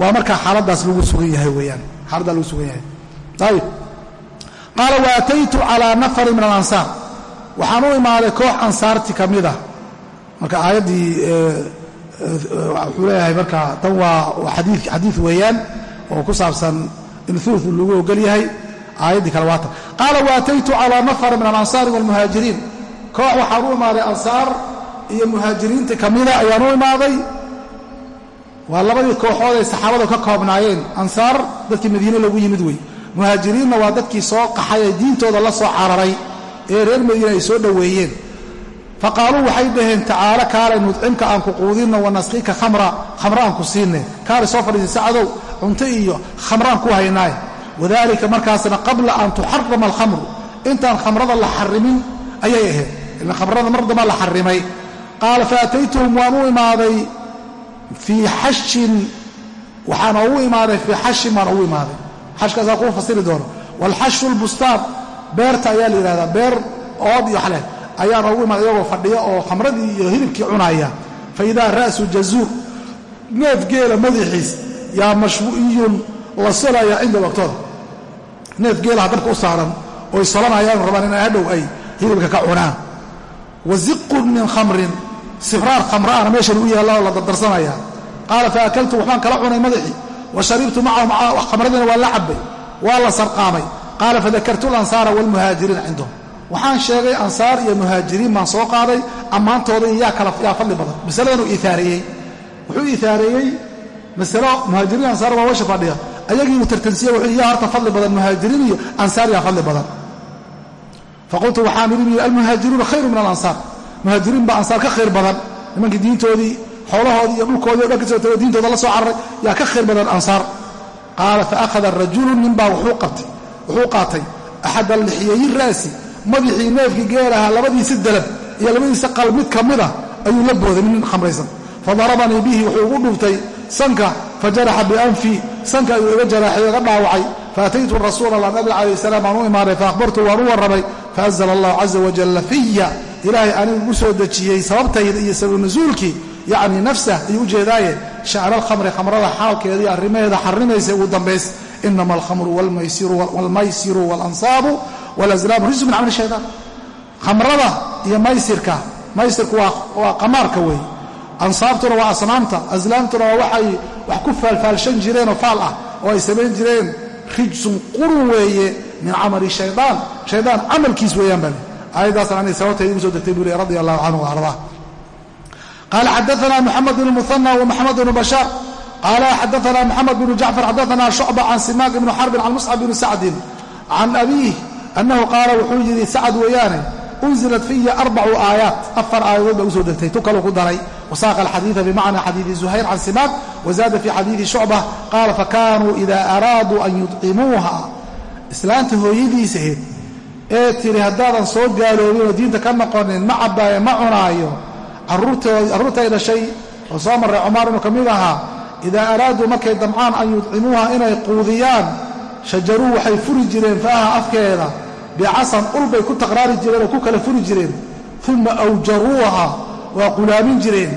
waa markaa xaaladaas lagu sugan yahay weyaan xaaladdaa lagu sugan yahay. Ayib qaala waataytu calaa nafarin min alansaar. Waxaan u imaaday koox ansaarti ka mida marka aayaddii wuxuu leeyahay marka tan waa xadiid weeyaan oo ku saabsan in ulu lagu ogol yahay aayaddii kale waatan. Qaala waataytu calaa nafar min alansaari waalmuhaajiriin koox waxaan u imaaday ansaar iyo muhaajiriinta ka mida ayaan u imaaday. Waa labadii kooxood ay saxaabadu ka koobnaayeen. Ansaar dadkii madiine lagu yimid wey muhaajiriinna waa dadkii soo qaxay ee diintooda la soo cararay ee reer madiine ay soo dhoweeyeen fa qaaluu waxay dhaheen tacaalo kaalay nudcimka aan ku quudinno wanasqika khamra khamra aan ku siinne kaalay soo fadhiisay sacadow cunto iyo khamraan ku haynaaye wadaalika markaasna qabla an tuxarama alkhamru intaan khamrada la xarimin ayay ahayd ila khamrada mar damba la xarimay qaala faataytuhum waan u imaaday fii xashin waxaan ugu imaaday fii xashin baan ugu imaaday xashkaasaa kuu fasiri doono waalxashu lbustaan beerta ayaa la yidhahdaa beer ood iyo xale ayaan ugu imaaday iyagoo fadhiya oo khamradii iyo hilibkii cunaya. Fa idaa ra'su jazuur neef geela madaxiis yaa mashbu'iyun la solaya cinda waqtooda. Neef geelaha dabka u saaran oy solanayaan rabaan in hadhow ay hilibka ka cunaan. Wa ziqun min khamrin sibraar khamraana meeshan u yaalla oo la dardarsanaya qaala fa akaltu waxbaan kala cunay madaxii wa sharibtu macahu khamradiina waa la cabbay waa la sarqaamay. Qaala fadakartu alansaara waalmuhaajiriina cindahum waxaan sheegay ansaar iyo muhaajiriin baan soo qaaday ammaantooda yaa fadli badan. Masaladan uu iaareeyey wuxuu iaareeyey masalo muhaajiriin ansaar waa washa fadhiya. Ayagiibu tartansiye yaa horta fadli badan muhaajiriin iyo ansaar yaa fadli badan. Faqultu waxaan idhi almuhaajiruuna khayru min alansaar. Muhaajiriin baa ansaar ka khayr badan. Nimankii diintoodii xoolahoodii iyo dhulkoodii o dhan ka soo tago diintooda la soo cararay yaa ka khayr badan ansaar. Qaala faakhada rajulu ninbaa wuxuu qaatay. Axad alixyayi ra'si madaxii neefkii geelahaa labadiisa dalab iyo labadiisa qal mid ka mida ayuu la booday nin khamraysan. Fadarabanii bihi wuxuu ugu dhuftay sanka fajaraxa bianfii sanka ayuu iga jaraaxay iga dhaawacay. Faataytu rasuula allah nabi calayh salaam aan u imaaday faahbartu waan u warramay faanzla allahu caza wajalla fiya ilaahay anigu u soo dejiyey sababtayda iyo sabab nasuulkii yacni nafsah ayuu ujeedaaye sha'na alkhamri khamrada xaalkeeda iyo arrimaheeda xarimaysa ugu dambays. Inama alkhamru waalmaysiru waalanصaabu walaslaamu rijsu min camali shaytaan. Khamrada iyo maysirka maysirku waa qamaarka weeye ansaabtuna waa asnaamta aslaamtuna waa waxay wax ku faalfaalshan jireenoo faal ah oo ay samayn jireen. Rijsun qurun weeye min camali shayaan shaydaan camalkiis weeyaan baa aayaddaasna anay sababtayda igu soo degtay buu ley radi allahu canhu waardaa qaala xadaana muxamed bn muhana wmaxamed bn bashaar qaala xadaana moxamed bn jacfar xadaana shucba can simaaq ibni xarbin can muscab bni sacdin can annahu qaala wuxuu yidhi sacad weeyaane unzilat fiya arbacu aayaat afar aayadood baa u soo degtay tu kaluu ku daray wasaaqa alxadiida bimacna xadiidi zuhayr can simaaq wazaada fi xadiidi shucba qaala fakanuu ida araaduu an yudcimuuha islaanta hooyadiisaheed ee tiri haddaadan soo gaaloobin oo diinta ka noqonin ma cabbaayo ma cunaayo carruurtay dhashay oo soo marray cumaar inuu ka mid ahaa idaa araaduu markay damcaan an yudcimuuha inay quudiyaan shajaruu waxay furi jireen faaha afkeeda bicasan ulbay ku taqraari jireen oo ku kala furi jireen. Uma awjaruuha waa qulaamin jireen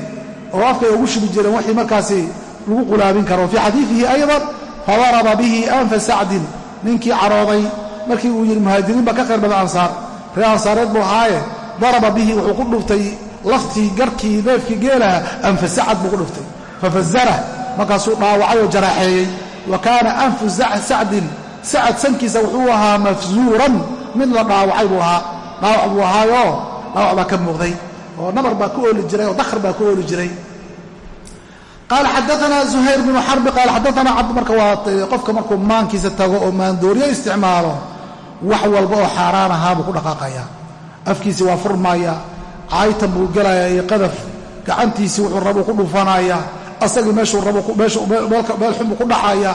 oo afkay ugu shubi jireen wixii markaasi lagu qulaamin karo. Fii xadiidihi aydan fadaraba bihi anfa sacdin ninkii carooday markii uu yidhi muhaajiriin baa ka khayr badan ansaar. Reer ansaareed buu ahaaye daraba bihi wuxuu ku dhuftay laftii garkii neefkii geelaha anfa sacad buu ku dhuftay. Fafazarah markaasuu dhaawacay oo jaraaxeeyey wa kaana anfu sacdin sacad sankiisa wuxuu ahaa mafzuuran mid la dhaawacay buu ahaa. Dhaawac buu ahaayoo dhaawac baa ka muuqday oo nabar baa ku ooli jiray oo dakhr baa ku ooli jiray. Qaala xadaana zuhayr bnu xarbi qaala xadaana cabd marka waa qofka markuu maankiisa tago oo maandooriyo isticmaalo wax walba oo xaaraan ahaa buu ku dhaqaaqaya afkiisii waa furmaya caaytan buu gelaya iyo qadaf gacantiisii wuxuu rabuu ku dhufanaya asagii meeshuu rabo meel xun buu ku dhacaya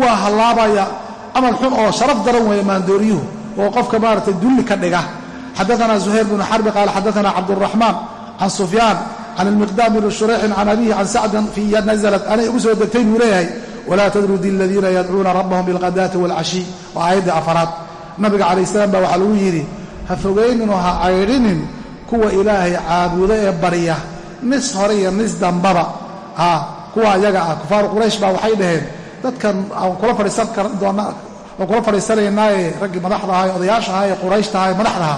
waa hallaabaya. Camal xun oo sharaf daran weeye maandooriyuhu oo qofka maaragtay dulli ka dhiga. Xadaana zuhayr bnu xarbi qaala xadaana cabduraxmaan can sufyaan can ilmiqdaam bni shurayxin can abihi can sacdan fiya naزlat anay ugu soo degtay buu leeyahay walaa tadrudi aladiina yadcuuna rabbahum bilqadaati wاlcashiy waa aayaddii afaraad. Nabiga calayh salaam baa waxaa lagu yidhi ha fogayninoo ha caydhinin kuwa ilaahay caabudo ee barya nis hore iyo nis dambaba kuwa ayaga ah kufaaru quraysh baa waxay dhaheen dadkan aan kula fadhiisanaynaaye raggii madaxda aha ee odayaasha aha ee qurayshta aha ee madaxdaha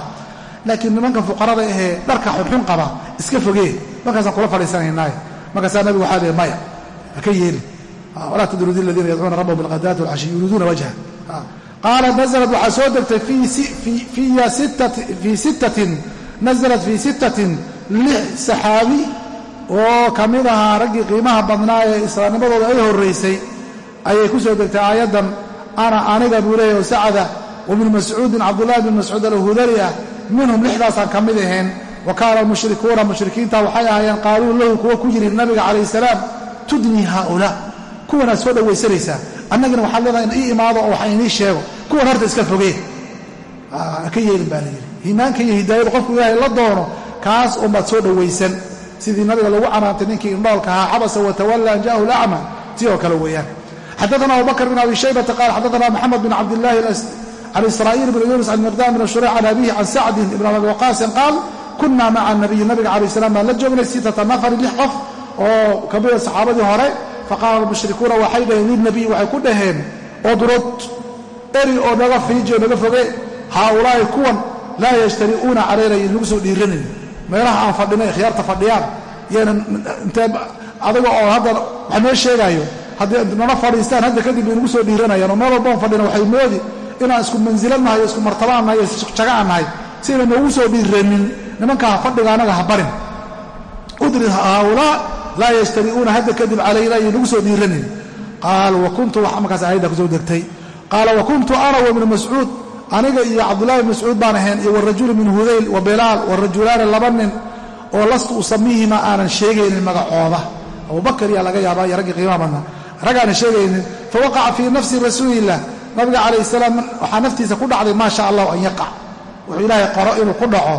laakiin nimanka fuqarada ahee dharka xunxun qaba iska fogee markaasaan kula fadhiisanaynaaye markaasaa nabigu waxaa leey maya haka yeelin. Walaa tadrudi aladiina yadcuuna rabbahum bilghadaati walcashi yuriiduuna wajha qaala naزlat waxaa soo degtay fii sittatin naزlat fii sittatin lix saxaabi oo ka mid ahaa raggii qiimaha badnaa ee islaamnimadooda ay horraysay ayay ku soo degtay aayaddan ana aniga buu leeyahy sacda wabnu mascuudin cabdullahi bn mascuud alhudari ah minhum lixdaasaan ka mid ahayn. Wa kaana almushrikuuna mushrikiinta waxay ahaayeen qaaluu lahu kuwa ku yidhi nabiga calayh salaam tudnii haaulaa kuwanaad soo dhowaysanaysaa annagina waxaad leedahay in ii imaado oo waxa inii sheego. Kuwan horta iska fogeen ka yeelin baa layidhi iimaanka iyo hidaayadu qofku ilaahay la doono kaas unbaad soo dhowaysan sidii nabiga lagu canaantay ninkii indhoolka ahaa xabasa watawalla an ja'ahu lacma tii oo kale weeyaan. Xaddaana abubakr bin abi shaybata qaal xaddaana moxamed bin cabdillahi can israa'iil bn yunis can miqdam bn shureyc can abihi can sacdin ibn abi waqaasin qaal kunaa maca nabiyi nabiga calayh salam baan la joognay sittata nafarin lix qof oo kamida saxaabadii hore faqaala almushrikuuna waxay dhaheen lilnabiy waxay ku dhaheen odrod eri oo naga fiiji oo naga foge haaulaa'i kuwan laa yajtari'uuna calaynaya nagu soo dhiiranin meelaha aan fadhinay khiyaarta fadhiyaan yaynan intee adaga oo hadda wax noo sheegaayo haddii nala fadhiistaan hadda kadib bay soo dhiiranayaan oo meel walbaan fadhina waxay moodi inaan isku mansilan nahay o isku martabaan nahay o jagaan nahay si ayna noogu soo dhiiranin nimankaa fadhiga anaga ha barin. Udrid haaulaa laa yajtari'uuna hadda kadib calayna iyo nagu soo dhiiranin qaal wakuntu markaas aayadda ku soo degtay. Qaala wakuntu ana wabnu mascuud aniga iyo cabdullahi bn mascuud baan ahayn iyo warajulu min hudayl wa bilaal warajulaani laba nin oo lastu usamiihima aanan sheegaynin magacooda. Abubakar yaa laga yaabaa iyo raggii qiimaha badnaa. Rag aanan sheegaynin fawaqaca fii nafsi rasuuliillah nabiga calayh salaam waxaa naftiisa ku dhacday maa sha allahu an yaqac wuxuu ilaahay qoro inuu ku dhaco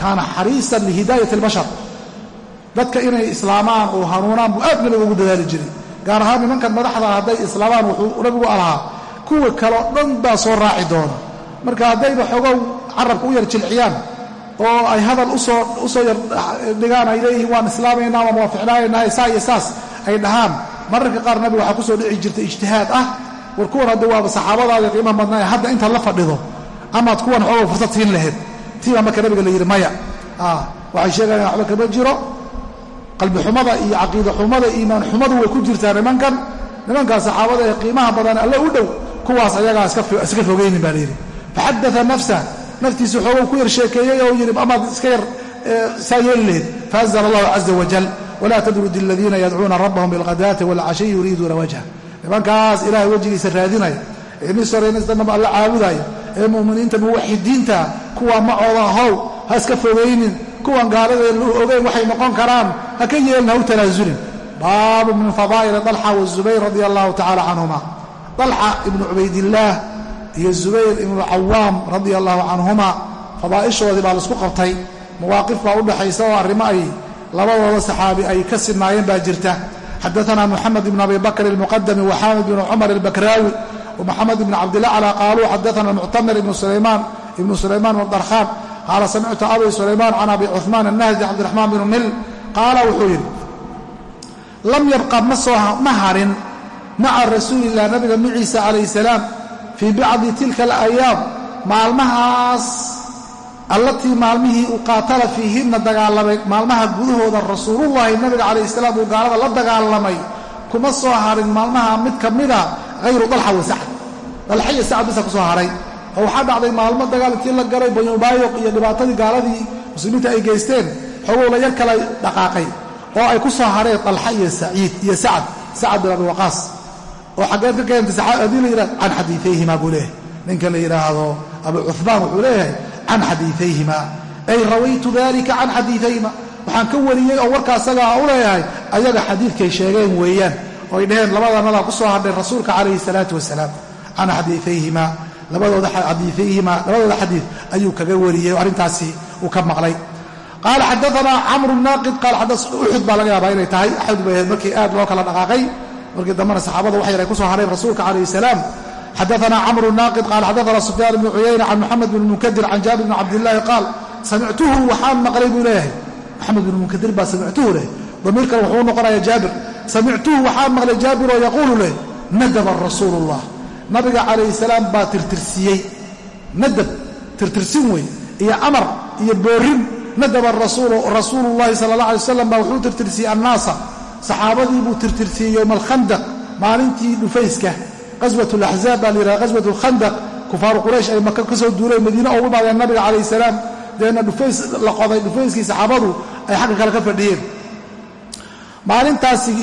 kaana xariisan lihidaayati albashar. Dadka inay islaamaan oo hanuunaan buu aad nabiga dadaali jiray. Gaar ahaan nimankan madaxda hadday islaamaan wuxuu nabigu alahaa kuwa kaleo dhan baa soo raaci doona marka haddayba xogow carabka u yar jilciyaan oo ay hadal u soo yar dhigaan ay leeyihiin waan islaamaynaa waan waaficnaaynahay saa iyo saas ay dhahaan. Mararka qaar nabiga waxaa ku soo dhici jirta ijtihaad ah. War kuwan hadda waaba saxaabadaada qiimaha badnaaye hadda intaad la fadhido. Amaad kuwan xoogow fursad siin lahayd tiibaa marka nabiga la yidhi maya. Waxay sheegayaan waxba kama jiro. Qalbixumada iyo caqiida xumada iimaan xumadu way ku jirtaa nimankan. Nimankaas saxaabada ee qiimaha badan alle u dhow kuwaas ayagaa iska fogaynin baa layidhi faxadaa nafsa naftiisu xoogow ku yar sheekeeyey oo yidhi amaad iska yar saa yeeli lahayd faanzla allahu caza wajal walaa tadrud aladiina yadcuuna rabbahum bilghadaati walcashiyi yuriiduuna wajha nimankaas ilahay wejigiisa raadinaya ee nis horeynasdanaba alla caabudaya ee mu'miniinta muwaxidiinta kuwaa macooda ahow ha iska fogaynin kuwan gaaladee lu ogeyn waxay noqon karaan ha ka yeelin ha u tanaasulin baabu min fadaa'ili dalxa wazubayr radia allahu tacala canhuma dalxa ibnu cubaydillaah iyo zubayr ibnu cawaam radia allahu canhuma fadaa'ishoodii baa la isku qabtay. Mawaaqif baa u dhaxaysa oo arrimo ay labadooda saxaabi ay ka sinnaayeen baa jirta. Xadaana muxamed ibn abi bakr almuqadami waxaamid bn cumar albakraawi wmaxamed ibn cabdilacla qaaluu xadaana muctamir ibnu sulaymaan darkhaan qaala samictu abi sulaymaan can abi cuثmaan annahdi cabdiraxmaan bnu mil. Qaala wuxuu yidhi lam yabqa ma harin maca rasuulilah nabiga maciisa calayh salaam fii bacdi tilka alayaam maalmahaas allatii maalmihii uu qaatala fiihinna dagaalamay maalmaha gudahooda rasuulullahi nabiga calayh salaam uu gaalada la dagaalamay kuma soo harin maalmaha mid ka mida hayru dalxa wa sacd. Dalxa iyo sacd bisa ku soo haray. Oo waxaa dhacday maalmo dagaalkii la galay banyubaayoq iyo dhibaatadii gaaladii muslimiinta ay geysteen xogow la yar kala dhaqaaqay oo ay ku soo hareen dalxa iyo saciid iyo sacad sacad bin abi waqaas oo xaggeed ka keentay haddii la yidhahdo can xadiiayhima buu leeyahay. Ninka la yidhaahdo abu cuhmaan wuxuu leeyahay can xadiiayhima ay rawaytu dalika can xadiiayhima waxaan ka wariyey oo warka asagaa u leeyahay ayaga xadiidkay sheegeen weeyaan. Oo ay dhaheen labadanadaa ku soo hadhay rasuulka calayhi salaatu wasalaam. Can xadiiayhima labadooda xadiiayhima labadooda xadiid ayuu kaga wariyey oo arrintaasi uu ka maqlay. Qaala xadaanaa camru naaqid. Qaal uxud baa laga inay tahay. Ahayd markii aad loo kala dhaqaaqay markii dambena saxaabada wax yar ay ku soo hadheen rasuulka calayhi salaam. Xadaana camru naaqid qaal xadaana sufyaan bnu cuyayna can moxamed bn munkadir can jaabir bni cabdillaahi qaal samictuhu waxaan maqlay buu leeyahay moxamed bn munkadir baa samictuhu leh. Damiirkan wuxuu noqonaya jaabir samictuhu waxaan maqlay jaabiroo yaquulu leh nadaba rasuulu ullah nabiga calayhi salaam baa tirtirsiiyey nadab tirtirsin wey iyo amar iyo boorin. Nadaba rasuulu llahi sala allah alay wasalam baa wuxuu tirtirsiiyey annaasa saxaabadii buu tirtirsiiyey yowma alkhandaq maalintii dhufayska qaswat laxzaab baa la yidhaha qaswat alkhandaq kufaaru quraysh ay maka ka soo duuleen madiine ugu imaadeen nabiga calayh salaam. Deena dhufays la qoday dhufayskii saxaabadu ay xagga kale ka fadhiyeen. Maalintaasi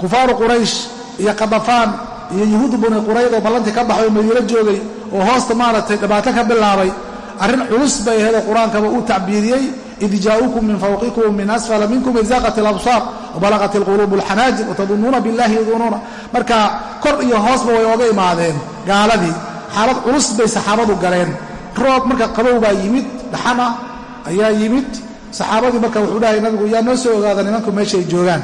kufaaru quraysh iyo qadafaan iyo yuhuud buni qurayd oo ballantii ka baxay oo madiino joogay oo hoosta maaragtay dhibaato ka bilaabay arrin culus bay ahaydoo qur'aankaba uu tacbiiriyey id jaa'uukum min fawqikum min asfala minkum izaaqat alabsaar wabalaqat alquluubu alxanaajir watadunuuna billahi dunuuna marka kor iyo hoosba way oga imaadeen gaaladii xaalad culus bay saxaabadu galeen roob marka qabow baa yimid dhaxana ayaa yimid saxaabadii marka wuxuu dhahay nabigu yaa noo soo ogaada nimanku meeshaay joogaan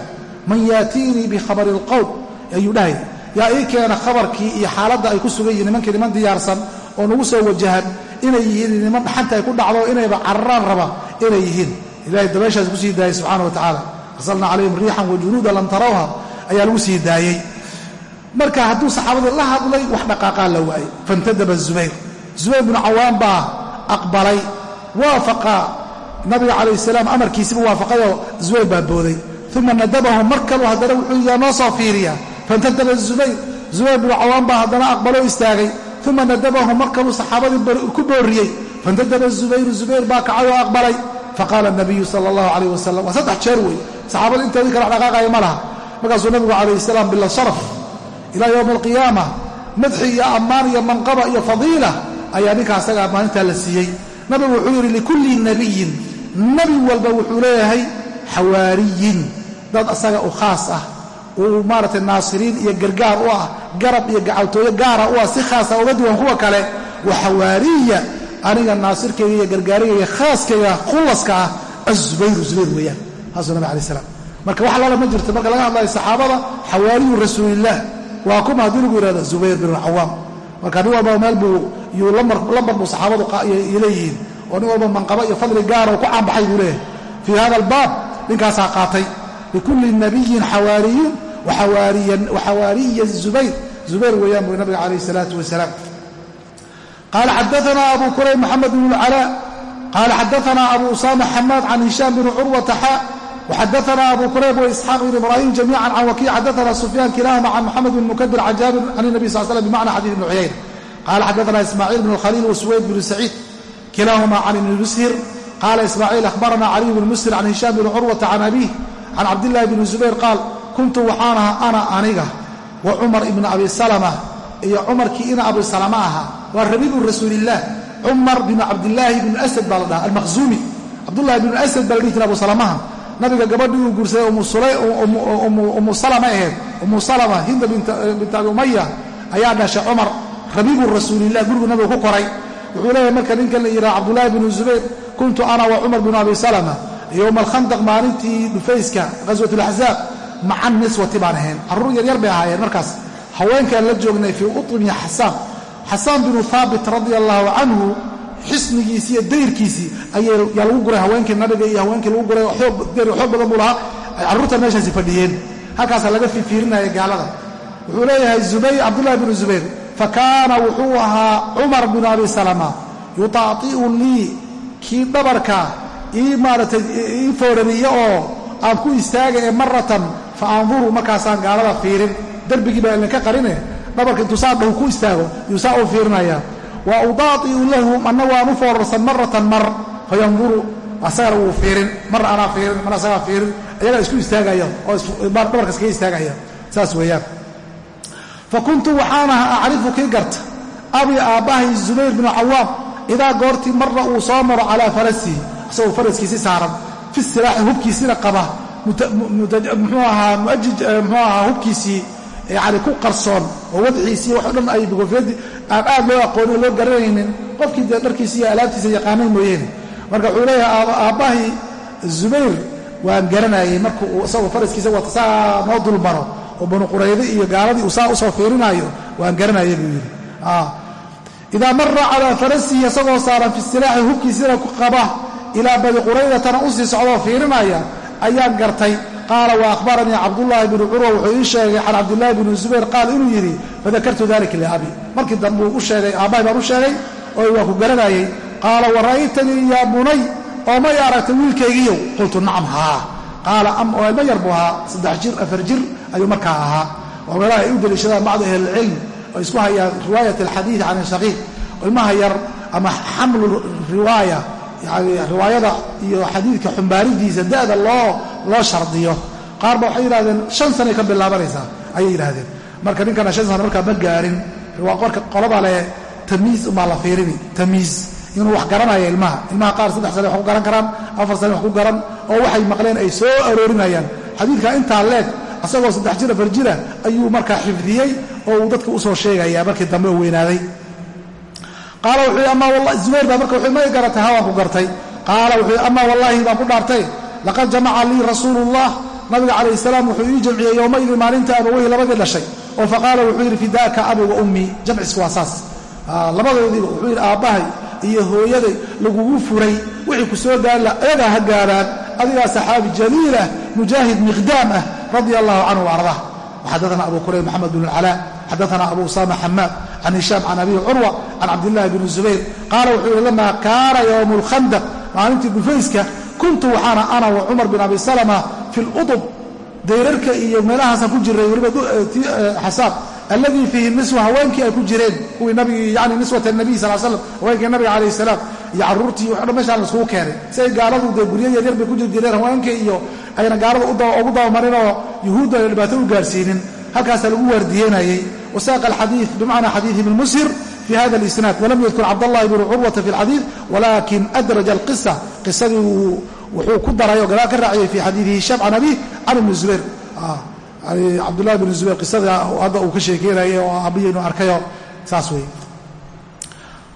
man yaatiinii bikhabari alqowm ayuu dhahay yaa ii keena khabarkii iyo xaaladda ay ku sugan yihiin nimankii niman diyaarsan oo nagu soo wajahan inay yihiin niman dhaxanta ay ku dhacdo inayba cararaan raba inay yihiin ilahay dabeeshaas ku sii daayey subxana wa tacaala arsalna calayhim riixan wa junuuda lam tarawha ayaa lagu sii daayey marka hadduu saxaabadii la hadlay wax dhaqaaqaa la waayey fantadaba zubayr. Zubayr binu cawaan baa aqbalay waafaqa nabiga calayh salaam amarkiisiba waafaqayoo zubayr baa booday. Uma nadabahu mar kalu haddana wuxuu yaa noo soo fiiriya. Fantadaba zubayr. Zubayr binu cawaan baa haddana aqbaloo istaagay. Uma nadabahu mar kaluu saxaabadii ku booriyey fantadaba zubayru zubayr baa kacay oo aqbalay. Faqaala nabiyu sala allahu calayh wasalam waa saddex jeer wey saxaabada intoodii kale wax dhaqaaqaya ma laha. Markaasuu nabigu calayh salaam bila sharaf ilaa yowmi alqiyaama madxi iyo ammaan iyo manqaba iyo fadiila ayaa ninka asagaa maalintaa la siiyey. Nabigu wuxuu yidhi likulli nabiyin. Nebi walba wuxuu leeyahay xawaariyin. Dad asaga u khaas ah uu maaragtay naasiriin iyo gargaar u ah garab iyo gacaltooyo gaara u ah si khaasa uga duwan kuwa kale. Wa xawaariya aniga naasirkayga iyo gargaarigayga khaaskayga khullaska ah azubayru zubayr weeyaan taasuu nabi alai salaam. Marka wax lala ma jirto marka laga hadlayo saxaabada xawaariyu rasuulillaah waa kuma haddii lagu yihahdo zubayr bin cawaam marka nin walba meel buu yuu lambar buu saxaabadu leeyihiin oo nin walba manqabo iyo fadli gaara oo ku caanbaxay buu leeyahay. Fii hada albaab ninkaasaa qaatay. Likulli nabiyin xawaariyun waxawaariya zubayr. Zubayr weeyaan buu nabiga calayh salaatu wasalaam qaala xadaana abu kurayb moxamed bn اlcalaa qaala xadaana abu usama xamaad can hishaam bn curwata xa وxadثna abu qrayb وإسxاaq بn ibrahim جamيعا can wkiع xadثna سfyaan kilahma can mxamed بn mkdir can jaabir can النبي sl sلم bmacna xadيث بn cuyayna qala xadثna ismاعيل بn الkhليل وسweyd بn سacيid kilahma can ibn mshir qala ismاعيل أhbarna caliي بn msir can هisham bn curwaةa can abيه can cabdالlahi bn زubayr qaal kuntu waxaan ahaa ana aniga wa cumar ibn abi salma iyo cumarkii ina abi salma ahaa waa rabibu rasuulilah cumar bn cabdilaahi bn asad baa la dhaha almahzumi cabdulahi bn asad baa la dhihi jira abu salmaha nabiga gabadhii uu guursaday umu salama ahayd. Umu salama hinda bint abi umaya ayaa dhashay cumar rabiibu rasuulilah gurigu nabiga ku koray wuxuu leeyahay marka ninkan la yidhaha cabdulahi bnu zubayr kuntu ana wa cumar bnu abi salama yowma alkhandaq maalintii dhufayska ghaswat alaxzaab maca niswati baan ahayn. Carruur yaryar bay ahaayeen markaas. Haweenkaan la joognay fii utmi xasaan xasaan binu haabit radia allahu canhu xisnigiisii iyo dayrkiisii yaa lagu guray haweenkii nabiga iyo haweenkii lagu guray xoog badan buu lahaa. Ay carruurta meeshaasi fadhiyeen. Halkaasaa laga fiirinaya gaalada. Wuxuu leeyahay zubayr cabdullahi binu zubayr fa kaana wuxuu ahaa cumar binu abi salama yutaa'i'u lii kii dhabarka ii maaratay ii foorariye oo aan ku istaaga ee maratan fa anduru markaasaan gaalada fiirin. Darbigii baa idinka qarine dhabarka intuu saa dhaw ku istaago yuu saa u fiirinaya wa udaai'u lahu anna waan u foorarsan maratan mar. Fayanduru asagana wuu fiirin marna anaa fiirin marna asagaa fiirin ayagaa isku istaagaya oo dhabarka iskaga istaagaya saas weeyaan. Fa kuntu waxaan aha acrifu kii garta abi aabbahay zubayr binu cawaam idaa goortii marna uu soo maro calaa farasihi isagoo faraskiisi saaran fi silaaxi hubkiisina qaba muxuu ahaa muajij muxuu ahaa hubkiisii yani ku qarsoon oo wadciisii wax o dhan ay bigofyadi aan aad loo aqoonin oo loo garanaynin qofkii dee dharkiisi iyo alaabtiisa yaqaanay mooyeene marka wuxuu leeyahay aabbahay zubayr waan garanayay marka uu isagoo faraskiisa wata saa noo dulmaro oo banu qurayde iyo gaaladii uu saa u soo fiirinaayo waan garanaya buu yidhi. Idaa mara calaa farasihi isagoo saaran fi silaaxi hubkiisina ku qaba ilaa bani quraydatana u sii socdoo fiirinaya ayaan gartay qaala wa ahbaranii cabdullaahi bnu curwa wuxuu ii sheegay can cabdillaahi bni zubayr qaal inuu yidhi fadakartu dalika liabi markii dambe u sheegay aabbahay baan u sheegay oo waa ku garanayay. Qaala wara'aytanii yaa bunay oo may aragtay wiilkaygiiyow? Qultu nacam haa qaala oo ilmo yar buu ahaa saddex jir afar jir ayuu markaa ahaa. Waa meelaha ay u deliishadaan bacdu ahlilcilm oo isku hayaan riwaayat alxadiidi can shaqiiq ilmaha yar ama xamlu riwaaya yani riwaayada iyo xadiidka xumbaaridiisa da'da loo loo shardiyo. Qaar ba waxay yidhahdeen shan sanay ka bilaabanaysaa ayay yidhaahdeen. Marka ninkana shan sana markaa ma gaarin. Qorka qolada leh tamiis umaa la fiirini tamiis inuu wax garanaya ilmaha. Ilmaha qaar saddex sane wax ku garan karaan afar sane wax ku garan oo waxay maqleen ay soo aroorinayaan. Xadiidka intaa leeg asagoo saddex jir afar jira ayuu markaa xifdiyey oo uu dadka u soo sheegaya markii dambe oo weynaaday. Qaala wuxuu wallahi zubayr baa marka wuxuu may garatay hawaan ku gartay. Qaala wuxuu amaa wallaahi baan ku dhaartay laqad jamaca lii rasuulullah. Nabiga calayh salaam wuxuu ii jamciyey yowmaydin maalinta abaweyhi labadii dhashay. Oo faqaala wuxuu yidhi fidaaka abi wa ummii jamciska waa saas. Labadoodiiba wuxuu yidhi aabbahay iyo hooyaday lagugu furay. Wixii ku soo ayagaa ha gaaraan adigaa saxaabi jaliilah mujaahid miqdaam ah radia allahu canhu wa ardah waxaddaana abu kurayb maxamed bn alcalaa xadaana abu usama xamaad can hishaam can abi curwa can cabdillahi bni zubayr. Qaala wuxuu yihi lama kaana yowmu lkhandaq maalintii dhufayska kuntu waxaana ana wa cumar bin abi salama fi ludub dayrarka iyo meelahaasaan ku jiray weliba xasaab alladii fiihi niswa haweenkii ay ku jireen kuwii nabigi yani niswat nabiy sal slam haweenkii nabiga calayh salaam iyo carruurtii waxo dhan meeshaan laiskugu keenay. Si ay gaaladu dee guryo yaryar bay ku jirjireen haweenkii iyo ayna gaalada ugu dabamarin oo yuhuuddu dhibaato u gaarsiinin. Halkaasaa lagu waardiyenayey wasaaqa alxadiid bimacna xadiidi ibn mushir fi hada alisnaad walam yadkur cabdallahi bnu curwata fi alxadiid walakin adraja alqisa qisadii wuxuu ku daray oo gadaal ka raaciyey fi xadiidi hishaam can abih can ibni zubayr cabdullahi bn zubayr qisadii hadda uu ka sheekeynayay oo aabiyaynu arkayo saas wey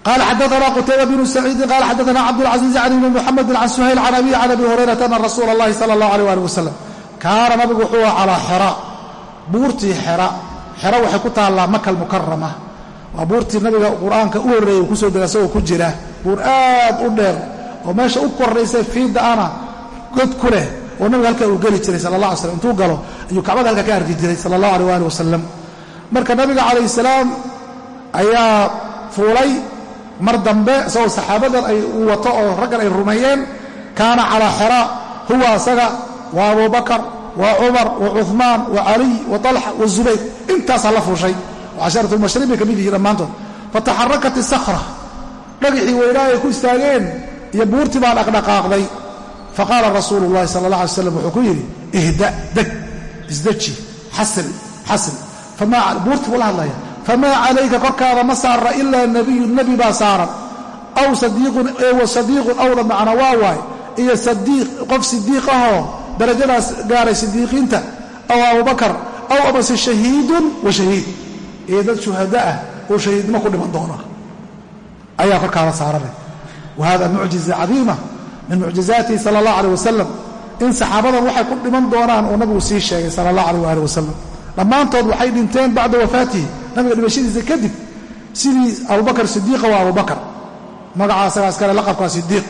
qala xadaana qutayba bnu saciidin qala xadaana cabdاlcaزiiz can ibni muxamedi can suhayl can abi can abi hurayrata ana rasuula اllahi salى اllah alيh ali wasalam kaana nabigu wuxuu aha calaa xera buurtii xera xero waxay ku taallaa maka almukarama waa buurtii nabiga qur'aanka u horreeyey uu ku soo dega isagoo ku jira. Buur aad u dheer oo meesha u korraysay fiidda ana god ku leh oo nabiga halkaa uu geli jiray sala allah alay slam intuu galo ayuu kacbada halka ka arki jiray sala allah aleh waali wasalam marka nabiga calayh salaam ayaa fuulay. Mar dambe isagoo saxaabadan ay uu wato oo raggan ay rumeeyeen kaana calaa xera huwa asaga wa abubakar wa cumar wa cuhmaan wa caliy wa talxa wa zubayr. Intaasaa la fuushay casharat lmashriin bay ka mid yihiin dhammaantood. Fataxarakat isakra dhagixii weynaa ay ku istaageen iyo buurtii baa dhaqdhaqaaqday. Faqaala rasuulu llahi sala allah alay slam wuxuu ku yidhi ihda deg isdeji xasil xasil buurtii buu la hadlaya famaa calayka korkaada ma saara ilaa nebiyu nebi baa saaran. Aw sadiiqun ewa sadiiqun awda macna waa waay. Iyo sadiiq qof sidiiq ahoo darajadaas gaaray sidiiqiinta aw abubakar aw amase shahiidun wa shahiid iyo dad shuhada ah oo shahiidnimo ku dhiman doona. Ayaa korkaada saaranay wa hada mucjiza cadiima min mucjizaatihi sala allah aleh wasalam in saxaabadan waxay ku dhiman doonaan uu nabigu sii sheegay sala allah aleh waali wasalam dhammaantood waxay dhinteen bacda wafaatihi. Nabiga dhimashadiisa kadib sidii abubakar sidiiqa waa abubakar asagaas kale laqabkaa sidiiq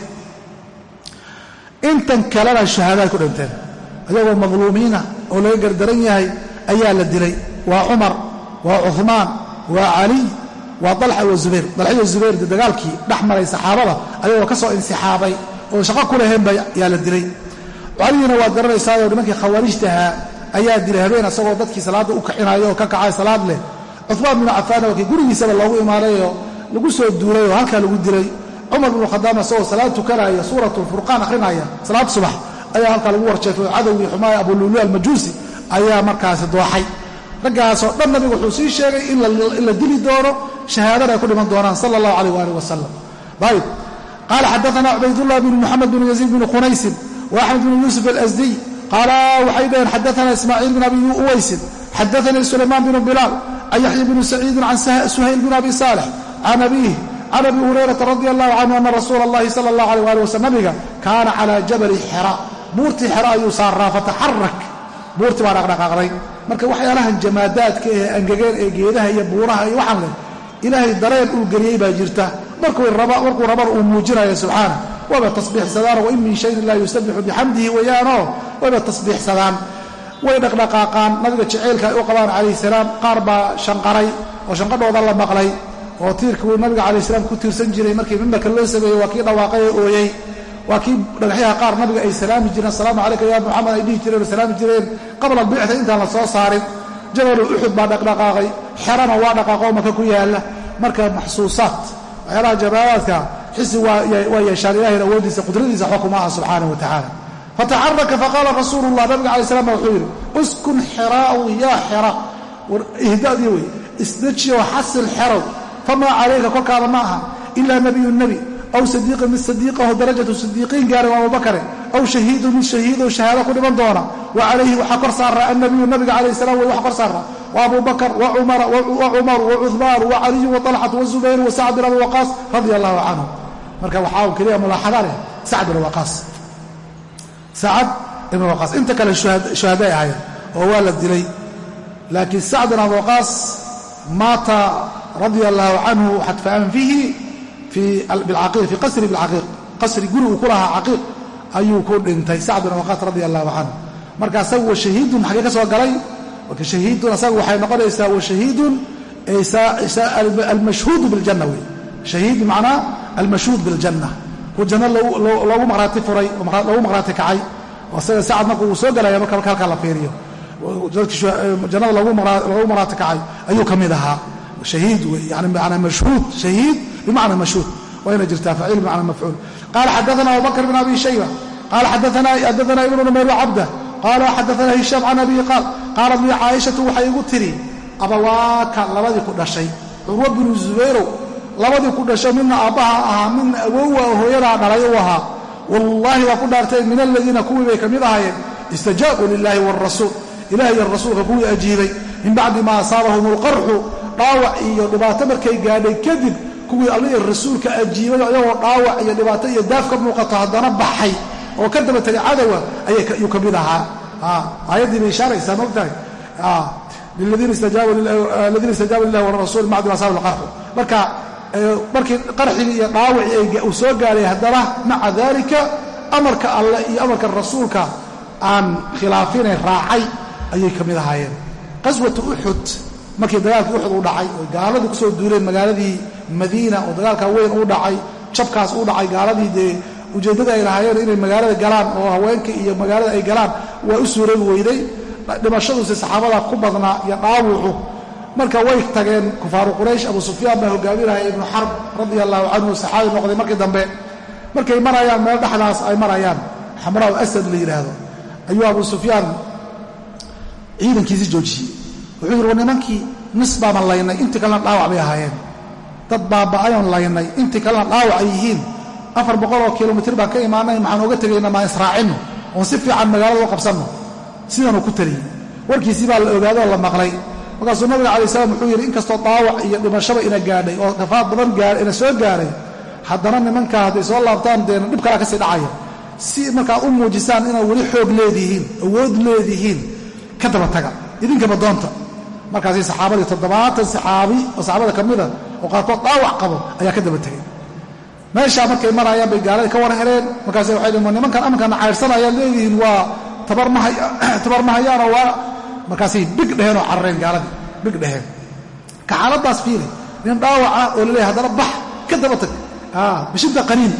intan kalena shahaadaad ku dhinteen ayagoo madluumiina oo laga gardaran yahay ayaa la dilay. Waa cumar waa cuhmaan waa caliy waa dalxa wa zubayr. Dalxiyo zubayr dagaalkii dhex maray saxaabada ayagoo ka soo insixaabay oo shaqo ku laheenba yaa la dilay. Caliyina waad garanaysaayoo nimankii khawaarijtahaa ayaa dilay habeen asagoo dadkii salaadda u kacinayo oo ka kacay salaad leh. Cumaan binu cafaana waa gurigiisaba loogu imaanayoo lagu soo duulay oo halkaa lagu dilay. Cumar binu khadaabna isagoo salaad tukanaya suuratu furqaan akhrinaya salaad subax ayaa halkaa lagu warjeefay oo cadowgii xumaaya abululu almajuusi ayaa markaasi dooxay raggaasoo dhan nabigu wuxuu sii sheegay in la dili doono shahaadana ay ku dhiman doonaan sala allahu alayh waalih wasalam ayb qaala xadaana cubaydullah bnu muxamed bnu yaziid bnu khunaysin wa axmed bnu yuusuf alasdiy qaala waxay dhaheen xadaana ismaaciil bin abi uwaysin xadaanii sulaymaan bnu bilaal can yaxya bni saciidin can suhayl bn abi saalix can abiih can abi hurayrata radi allahu canhu ana rasuula allahi sala allah aleh ali waslm nabiga kaana cala jabali xera buurtii xero ayuu saaraa fataxarak buurtii baa dhaqdhaqaaqday marka waxyaalahan jamaadaadka ee angegeen ee geedaha iyo buuraha iyo waxaan leh ilaahay dareen uu geliyey baa jirta. Markuu rabana uu muujinayo subxaana. Wayba tasbiixsadaanoo wain min shayin laa yusabixu bixamdihi weeyaanoo wayba tasbiixsadaan way dhaqdhaqaaqaan. Nabiga jaceylka ay u qabaan calayh salaam qaar baa shanqaray oo shanqadhooda la maqlay. Oo tiirka uu nabiga calayi salaam ku tiirsan jiray markii mimbarka loo sameeyey waa kii dhawaaqay oo ooyey waa kii dhagaxyaha qaar nabiga ay salaami jireen asalaamu calayka ya muxamed ay dhihi jireen oo salaami jireen. Qabla albicta intaan la soo saarin jabalu uxud baa dhaqdhaqaaqay. Xerana waa dhaqaaqoo maka ku yaalla. Marka maxsuusaat waxyaalaha jabaabaadka xisi waa yeeshaan ilahayna awooddiisa qudradiisa waxba kuma aha subxaanah wa tacaala. Fataxaraka faqaala rasuulu llah nabiga alay slam wuxuu yidhi uskun xeraau yaa xera ihdadii wey isdejiyo xasil xerow. Famaa calayka korkaada ma aha ilaa nabiyu nebi aw sadiiqun mid sadiiqaho darajatu sidiiqiin gaaray waa abubakare aw shahiidun mid shahiido shahaado ku dhiman doona wa calayhi waxaa kor saara annabiyu nabiga calayh salam wey waxa kor saara wa abu wa cumar wa cuhmaan wa caliyu wa طalxat wa zubayr wa sacd bin abi waqaas radia allahu canhu marka waxaa un keliya mulaaxada leh sacd bin waqaas sacad ibn waqaas inta kale shuhaday ahayen oo waa la dilay laakiin sacd bin abi waqaas maata radia allahu canhu xatfa anfihi fii qasri bilcaqiiq qasri guri uu ku lahaa caqiiq. ayuu ku dhintay. sacd bin waqaas radia allahu canhu marka asagu wa shahiidun xaggee ka soo galay. shahiidun asagu waxay noqonaysaa wa shahiidun almashhuudu biljanna wey. shahiid bimacnaa almashhuud biljanna. kuwa janno loogu maqhraati furay loogu maqhraati kacay. asaga sacad marka uu soo galaya marka halkaa la fiiriyo. jannada loogu maqhraati kacay. ayuu ka mid ahaa. shahiid wey. yani bimacnaa mashhuud shahiid bimacna mashhuud wayna jirtaa faciil bimacna mafcuul qaala xadaana abubakr bin abi shayba qaala xadaana ibnu numayr wacabda qaala xadaana hishaam can abihi qaal qaalat lii caaishatu waxay igu tidhi abawaaka labadii ku dhashay curwa binu zubayrow labadii ku dhashay midna aabbaha ahaa midna awowa hooyadaa dhalay u ahaa wallaahi waa ku dhaartay min aladiina kuwii bay ka mid ahaayeen istajaabuu lilaahi waalrasuul ilaah iyo rasuulka kuwii ajiibay min bacdi ma asaabahum alqarxu dhaawac iyo dhibaato markay gaadhay kadib kuwii alla iyo rasuulka ajiibay ayagoo dhaawac iyo dhibaato iyo daaf ka muuqato haddana baxay oo ka daba tegay cadowa ayuu ka mid ahaa. Aayaddii bay ishaaraysaa mogtahay liladiina istajaabu lilahi warasuul min bacdi ma asaaba alqarxu marka markii qarxigii iyo dhaawacii uu soo gaaray haddana maca dalika amarka alleh iyo amarka rasuulka aan khilaafine raacay ayay ka mid ahaayeen. Qaswatu uxud markii dagaalkii uxud uu dhacay oo gaaladii ku soo duuleen magaaladii madiina oo dagaalka weyn uu dhacay jabkaas uu dhacay gaaladii dee ujeeddada ay lahaayeen inay magaalada galaan oo haweenka iyo magaalada ay galaan waa u suuroobi weyday. Dhimashaduuse saxaabada ku badnaa iyo dhaawucu marka way tageen kufaaru quraysh abu sufyaan baa hogaaminaya ibnu xarb radia allahu canhu saxaabi noqday markii dambe. Markay marayaan meel dhexdaas ay marayaan. Xamraa asad la yidhaahdo ayuu abu sufyaan ciidankiisi joojiyey wuxuu yidhi war nimankii nis baaban laynay intii kalena dhaawac bay ahaayeen. Dad baaba'ayoon laynay intii kalena dhaawac yihiin. Afar boqoloo kilomitir baan ka imaanay maxaan oga tegayna maan israacinno oon si fiican magaalada u qabsanno. Sidanuu ku taliyey warkiisii baa la ogaado oo la maqlay. Markaasuu nabiga calai salaam wuxuu yidhi inkastoo dhaawac iyo dhimashaba ina gaadhay oo kafaad badan ina soo gaaray haddana nimankaa hadday soo laabtaan deena dhib kalaa ka sii dhacaya. Si markaa u muujisaan inaad weli xoog leedihiin awood leedihiin ka daba taga. Idinkaba doonta markaasay saxaabadii toddobaatan saxaabi oo saxaabada ka mida oo qaarkood dhaawac qabo ayaa ka daba tegay meeshaa markay marayaan bay gaaladii ka war heleen markaase waxay dhi nimankan amankan cayrsanayaan leedihiin waa tabar mahayaanoo waa markaasay big dheheen oo carareen gaaladii big dheheen. Ka xaaladaas fiili nin dhaawaca oo laleeyahy haddana bax ka daba tag bishidda qaniin.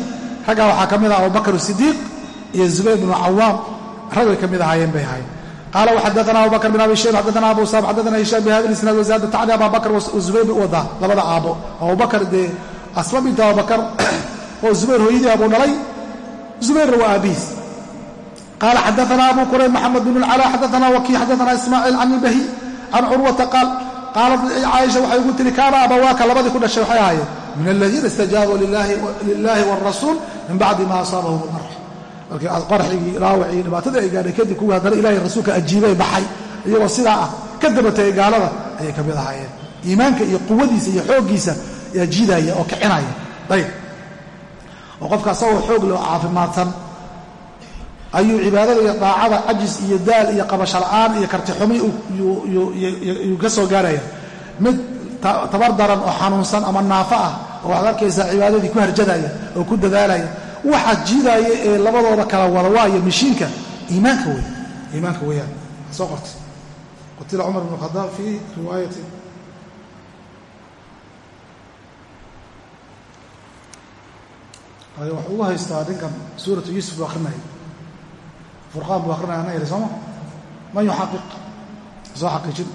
Raggaa waxaa ka mid ah abubakr sidiiq iyo zubayr binu cawaam raggay ka mid ahaayeen bay ahaayeen qaala xadana abu bakr bin abi shayb xadana abu saab xadana hishaam bi hada isnaad wazaada tacni aba bakr zubayr buu wadaa labada aabbo abu bakr dee asma binta abubakar oo zubayr hooyadii abuu dhalay zubayrna waa aabihiis qaala xadaana abu kurayb maxamed bin lcala xadaana wakii xadaana ismaaciil can ilbahi can curwata qaal qaalat caaisha waxay ugu tiri kaana abawaaka labadii ku dhashay waxay ahaayeen min aladiina istajaabuu lilahi warasuul min bacdi ma asaabahum almarxum markii qarxigii dhaawacii dhibaatadii ay gaadhay kadib kuwii haddana ilahay rasuulka ajiibay baxay. Iyagoo sidaa ah ka dabatagay gaalada ayay ka mid ahaayeen. Iimaanka iyo quwadiisa iyo xooggiisa yaa jiidaya oo kicinaya. Ayb oo qofka asagoo xoog loo caafimaadsan. Ayuu cibaadada iyo daacada cajis iyo daal iyo qabasho la'aan iyo kartixumi yuu ka soo gaaraya. Mid tabar daran oo xanuunsan ama naafo ah oo waxaad arkaysaa cibaadadii ku harjadaya oo ku dadaalaya waxa jidaaya ee labadooda kala wada waayo mashiinka iimaanka wey iimaanka weyaan soo qortay. Qutila cumar bn khadaab fii riwaayati wax ugu haystaa ninkan suuratu yuusuf buu akrinaya furqaan buu akrinaya ana ihi sooma man yuxaqiq. Soo xaqiijin.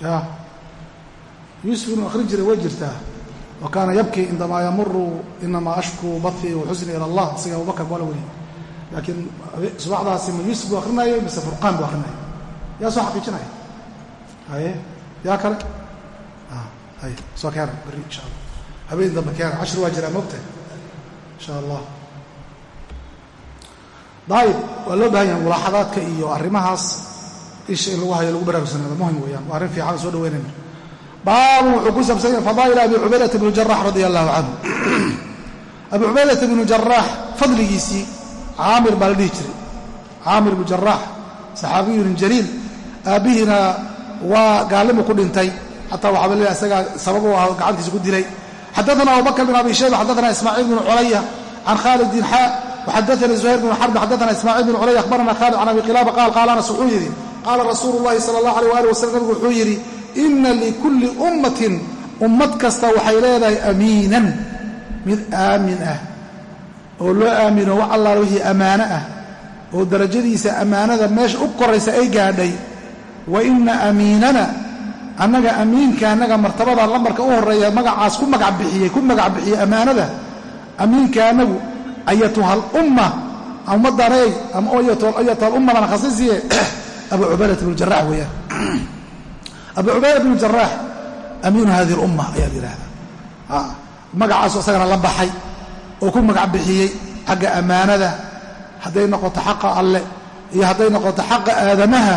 Ya yuusuf inuu akrin jiray way jirtaa wa kaana yabkii cindamaa yamuru inamaa ashkuu bathii waxusni ila allah isaga abubakar baa la weriye laakiin subaxdaasi ma buu akrinayay mise furqaan buu akrinaya yaa soo xaqiijinaya haye yaa kale hay soo keena berri insha allah habeen dambe keena cashir waa jiraa moogta insha allah daayib waa loo baahan yahay mulaaxadaadka iyo arrimahaas isha in lagu hayo lagu baraarugsanaado muhiim weeyaan waa arrin fiican soo dhaweynayna baabu wuxuu ku saabsan yahay fadaa'il abi cubaydata bnu jarax radia allahu canhu abi cubaydata bnu jaraax fadligiisii caamir baa la dhihi jiray caamir bnu jaraax saxaabiyun jaliil aabbihiina waa gaallimu ku dhintay xataa waxaa leeyahay isagaa sabab u ah gacantiisa ku dilay xadaana abubakr bin abi shayba xadaana ismaaciil bn culaya can khaalidin xaa waxadaanii zuhayr bn xarbi xadaana ismaaciil bn culaya akhbarana khaalid can abi qilaaba qaal qaala anas wuxuu yidhi qaala rasuulu llahi sala allah alيh ali wasalam ina likulli ummatin ummad kasta waxay leedahay amiinan mid aamin ah oo loo aamino wax allaala wixii ammaano ah oo darajadiisa ammaanada meesha u koraysa ay gaadhay. Wa ina amiinana annaga amiinka annaga martabada lambarka u horreeya magacaas ku magac bixiyey ku magac bixiyey ammaanada amiinka anagu ayatuhal umma ummaddanay ama ayatuhal ummadan khasisiye abu cubaydat bnu jaraax weeyaan abu cubayda bnu jaraax amiinu hadihi lumma ayaa la yidhahdaa magacaasu isagana la baxay oo ku magac bixiyey xagga ammaanada hadday noqoto xaqa alle iyo hadday noqoto xaqa aadamaha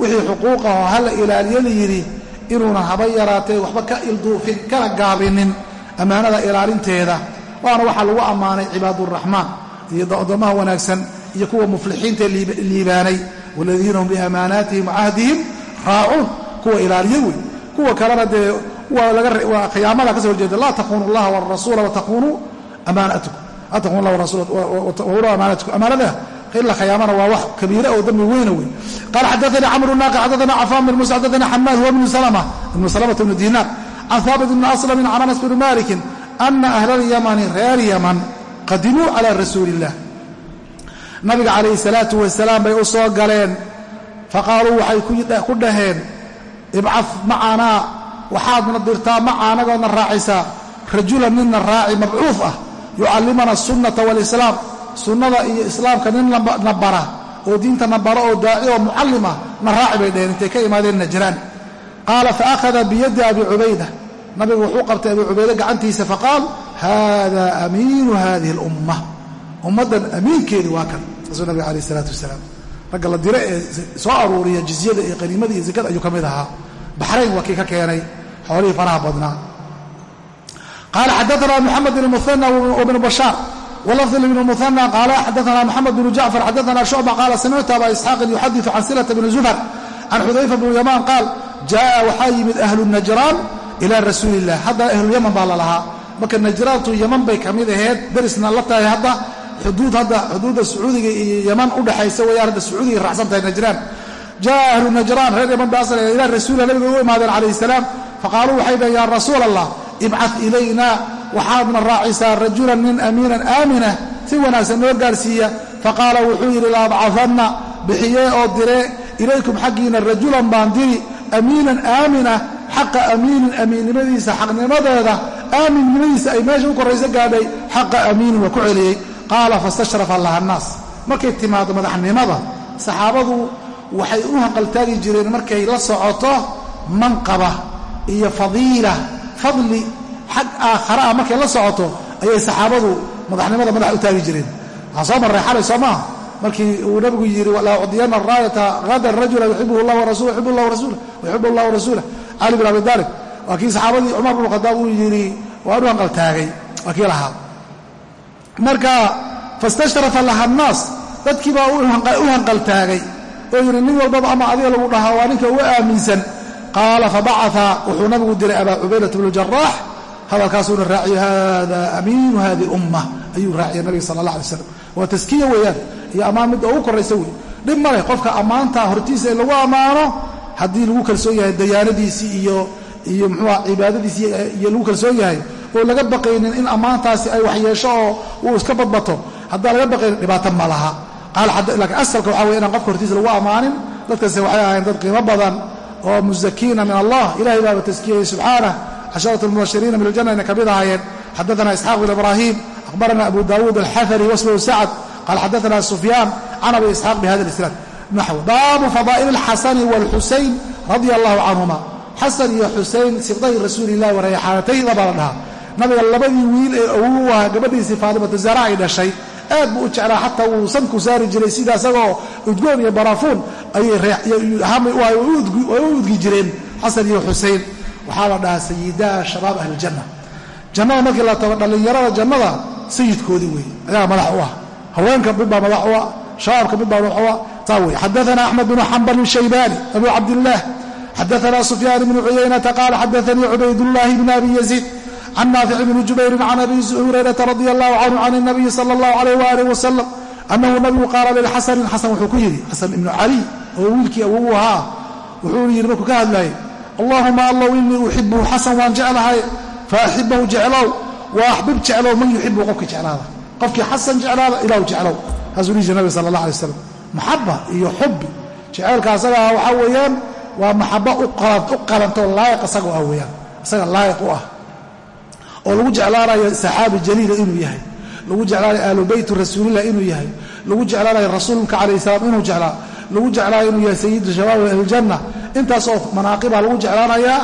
wixii xuquuqaho ilaaliyo la yidhi inuunan haba yaraatee waxba ka ilduufin kana gaabinin ammaanada ilaalinteeda. Waana waxaa lagu ammaanay cibaaduraxmaan iyo addoommaha wanaagsan iyo kuwa muflixiinta liibaanay waladiina hum biamaanaatihim wacahdihim raacuun kuwa ilaaliyo wey kuwa kalena dee waa khiyaamada ka soo horjeeda laa taquunu allaha warasuula wataquunuu amaanatikum laa taqunu allah warasuula amaanatikum amaanada ila khiyaamana waa wax kabiira oo dambi weyna wey qaala xadaanii camru naaqi xadaana cafaan bn musa xadaana xamaad huwa bnu salma ibnu salamata bnu diinaar can haabit bni aslamin can anas bni malikin ana ahla alyamani reer yaman qadimuu calaa rasuuli illah nabiga calayhi salaatu wasalaam bay u galeen. Faqaaluu waxay ku dhaheen ibcad macanaa waxaadna dirtaa maca anagoodna raacisaa rajulan ninna raaci mabcuuf ah yucallimana asunata walislaam. Sunnada iyo islaamka nin na bara oo diinta na baro oo daaci oo mucallima na raaci bay dheheen intay ka imaadeen najraan qaala faakhada biyaddi abi cubayda. Nabigu wuxuu qabtay abi cubayde gacantiisa faqaal hada amiinu hadihi اlumma ummaddan amiinkeedi waa kan. Saasuu nabiga alayh isalaatu wasalaam ragga la diro ee soo aruuriya jizyada iyo qaniimada iyo zakada ayuu ka mid ahaa. Baxrayn waa kii ka keenay. Xoolihii faraha badnaa. Qaala xadaana moxamed bn muhana wbnu bashaar wlafd bn muhana qaala xadaana moxamed bnu jacfar xadaana shucba qaala samictu aba isxaaqin yuxadiثu can silata bni zufar can xudayfa bni yamaan qaal jaءa waxaa yimid ahlu najraan ila rasuuli illah hadda ahlulyaman baa lalahaa marka najraantu yaman bay ka mid aheyd derisna la tahay hadda xuduud hadda xuduudda sacuudiga iyo yaman udhexaysa wayaan hadda sacuudiga raacsan tahay najraan. Jaa ahlu najraan reer yaman bay asal ila rasuulilah nabiga u imaadeen calayhi salaam faqaaluu waxay dhaheen yaa rasuul allah ibcad ilayna waxaadna raacisaa rajulan min amiinan aaminah si wanaagsan noo gaarsiiya. Faqaala wuxuu yidhi laabcadanna bixiyee oo diree ilaykum xaggiina rajulan baan diri amiinan aaminah xaqa amiinin amiinnimadiisa xaqnimadeeda aaminnimadiisa ay meesha u korayso gaadhay xaqa amiinin waa ku celiyey qaala fastashrafa laha annaas. Markay timaado madaxnimada saxaabadu waxay u hanqaltaagi jireen markay la socoto manqaba iyo fadiila fadli xag aakhara ah markay la socoto ayay saxaabadu madaxnimada madax u taagi jireen. Waxaa soo marray xalay soo maaha markii uu nabigu yidhi la ucdiyana raayata hadan rajula yuxibuhu llah warasuula yuxibu llah warasuula yuxibu allah warasuulah cali bin abi taalib. Waa kii saxaabadii cumar bnu khadaab uu yidhi waan u hanqaltaagay. Waa kii lahaa marka fastashrafa laha annaas dadkii baa u hanqaltaagay. Oo yidhi nin walbaba ama adiga lagu dhahaa waa ninka uga aaminsan. Qaala fabacaa wuxuu nabigu diray abaa cubaydat bnu jaraax hadalkaasuuna raaciyo hada amiinu hadi umma ayuu raaciyay nabiga sala allah alay slam waa taskiya weeyaan iyo ammaan midda ugu koraysa wey dhib ma leh qofka ammaanta hortiisa in lagu ammaano haddii lagu kalsoon yahay dayaanadiisii iyo iyo muxuuha cibaadadiisii iyo lagu kalsoon yahay oo laga baqaynin in ammaantaasi ay waxyeesho oo uu iska badbato. Haddaan laga baqaynin dhibaato ma laha. Laakiin asalka waxa wey inaan qofka hortiisa lagu ammaanin dadkasi waxay ahayn dad qiimo badan oo muzakiina min allah ilahay baaba taskiyeyey subxaanah casharat lmubashiriina min aljanna inay ka mid ahaayeen. Xadaana isxaaq bin ibraahim akhbarana abu daawuud alxafari wasmahu sacad qaal xadaana sufyaan can abi isxaaq bihada isnaad naxw baabu fadaa'il alxasani waalxusayn radia allahu canhuma xasan iyo xusein sibday rasuulilahi warayxaanatayda baa la dhahaa nabiga labadii wiil ee ugu ahaa gabadhiisii faatimatu zara ay dhashay aad buu u jeclaa xataa wuu sanku saari jiray sida isagoo udgoon iyo baraafuun ayay u udgi jireen xasan iyo xusein waxaa la dhahaa sayidaa shabaab ahlijanna jannada markii la tago dhallinyarada jannada sayidkoodii wey ayaa madax u ah. Haweenka mid baa madax u ah shabaabka mid baa madax u ah taa wey xadaana axmed bnu xambal shaybani abu cabdillaah xadaana sufyaan bnu cuyaynata qaala xadaanii cubaydاllahi bn abi yaziid can naafic bni jubayrin can abi hurayrata radi allahu canhu can اnabiyi sala اllahu alayh waalih wasalam annahu nabigu qaala lilxasanin xasan wuxuu ku yidhi xasan ibnu cali oo wiilkii awogu ahaa wuxuu yidhi markuu ka hadlayay allahuma allow inii uxibu xasan waan jeclahay faaxibahu jeclow wa axbib jeclow man yuxibu qofkii jeclaada qofkii xasan jeclaada ilahu jeclow taasuu dhihi jir nabig sala allah alay waslam maxaba iyo xubi jeceylka asagaa waxaa weeyaan waa maxaba u qalantoo laayiq isagoo ah weeyaan isaga laayiq u ah oo lagu jeclaanayo saxaabi jaliila inuu yahay lagu jeclaanayo ahlu beyti rasuulilah inuu yahay lagu jeclaanayo rasuulka calayh salaam inuu jeclaa lagu jeclaayo inuu yahay sayidu shabaab ahlijanna intaas oo manaaqibaa lagu jeclaanayaa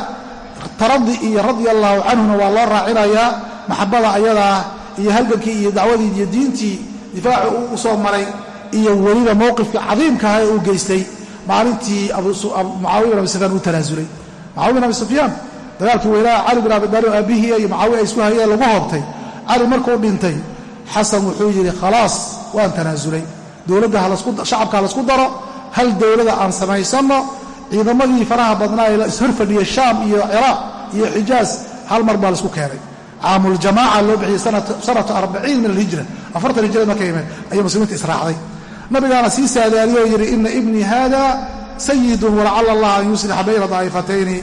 taradi iyo radia allaahu canhuna waa loo raacinayaa maxabada ayadaa iyo halgankii iyo dacwadii iyo diintii difaaci uu u maray iyo weliba mowqifkii cadiimkaha ee uu geystay maalintii mucaawiya bin abi sufyaan uu tanaasulay mucaawiya bin abi sufyaan dagaalkii weynaa cali bin abi daalib aabihii iyo mucaawiya isku hayeen lagu hoobtay cali markuu dhintay xasan wuxuu yidhi khalaas waan tanaasulay dowladda shacabka ha laysku daro. Hal dowladda aan samaysanno ciidamadii faraha badnaa ee ishor fadhiyey shaam iyo ciraaq iyo xijaaz hal mar baa la isku keenay. Caamuljamaaca loo bixiyey sanata arbaciin min alhijra. Afartan hijrada marka yimid ayay muslimiinta israacday. Nabigaana sii saadaaliyo yidhi ina ibnii hada sayidun walacala allah an yuslixa bayna daa'ifatayni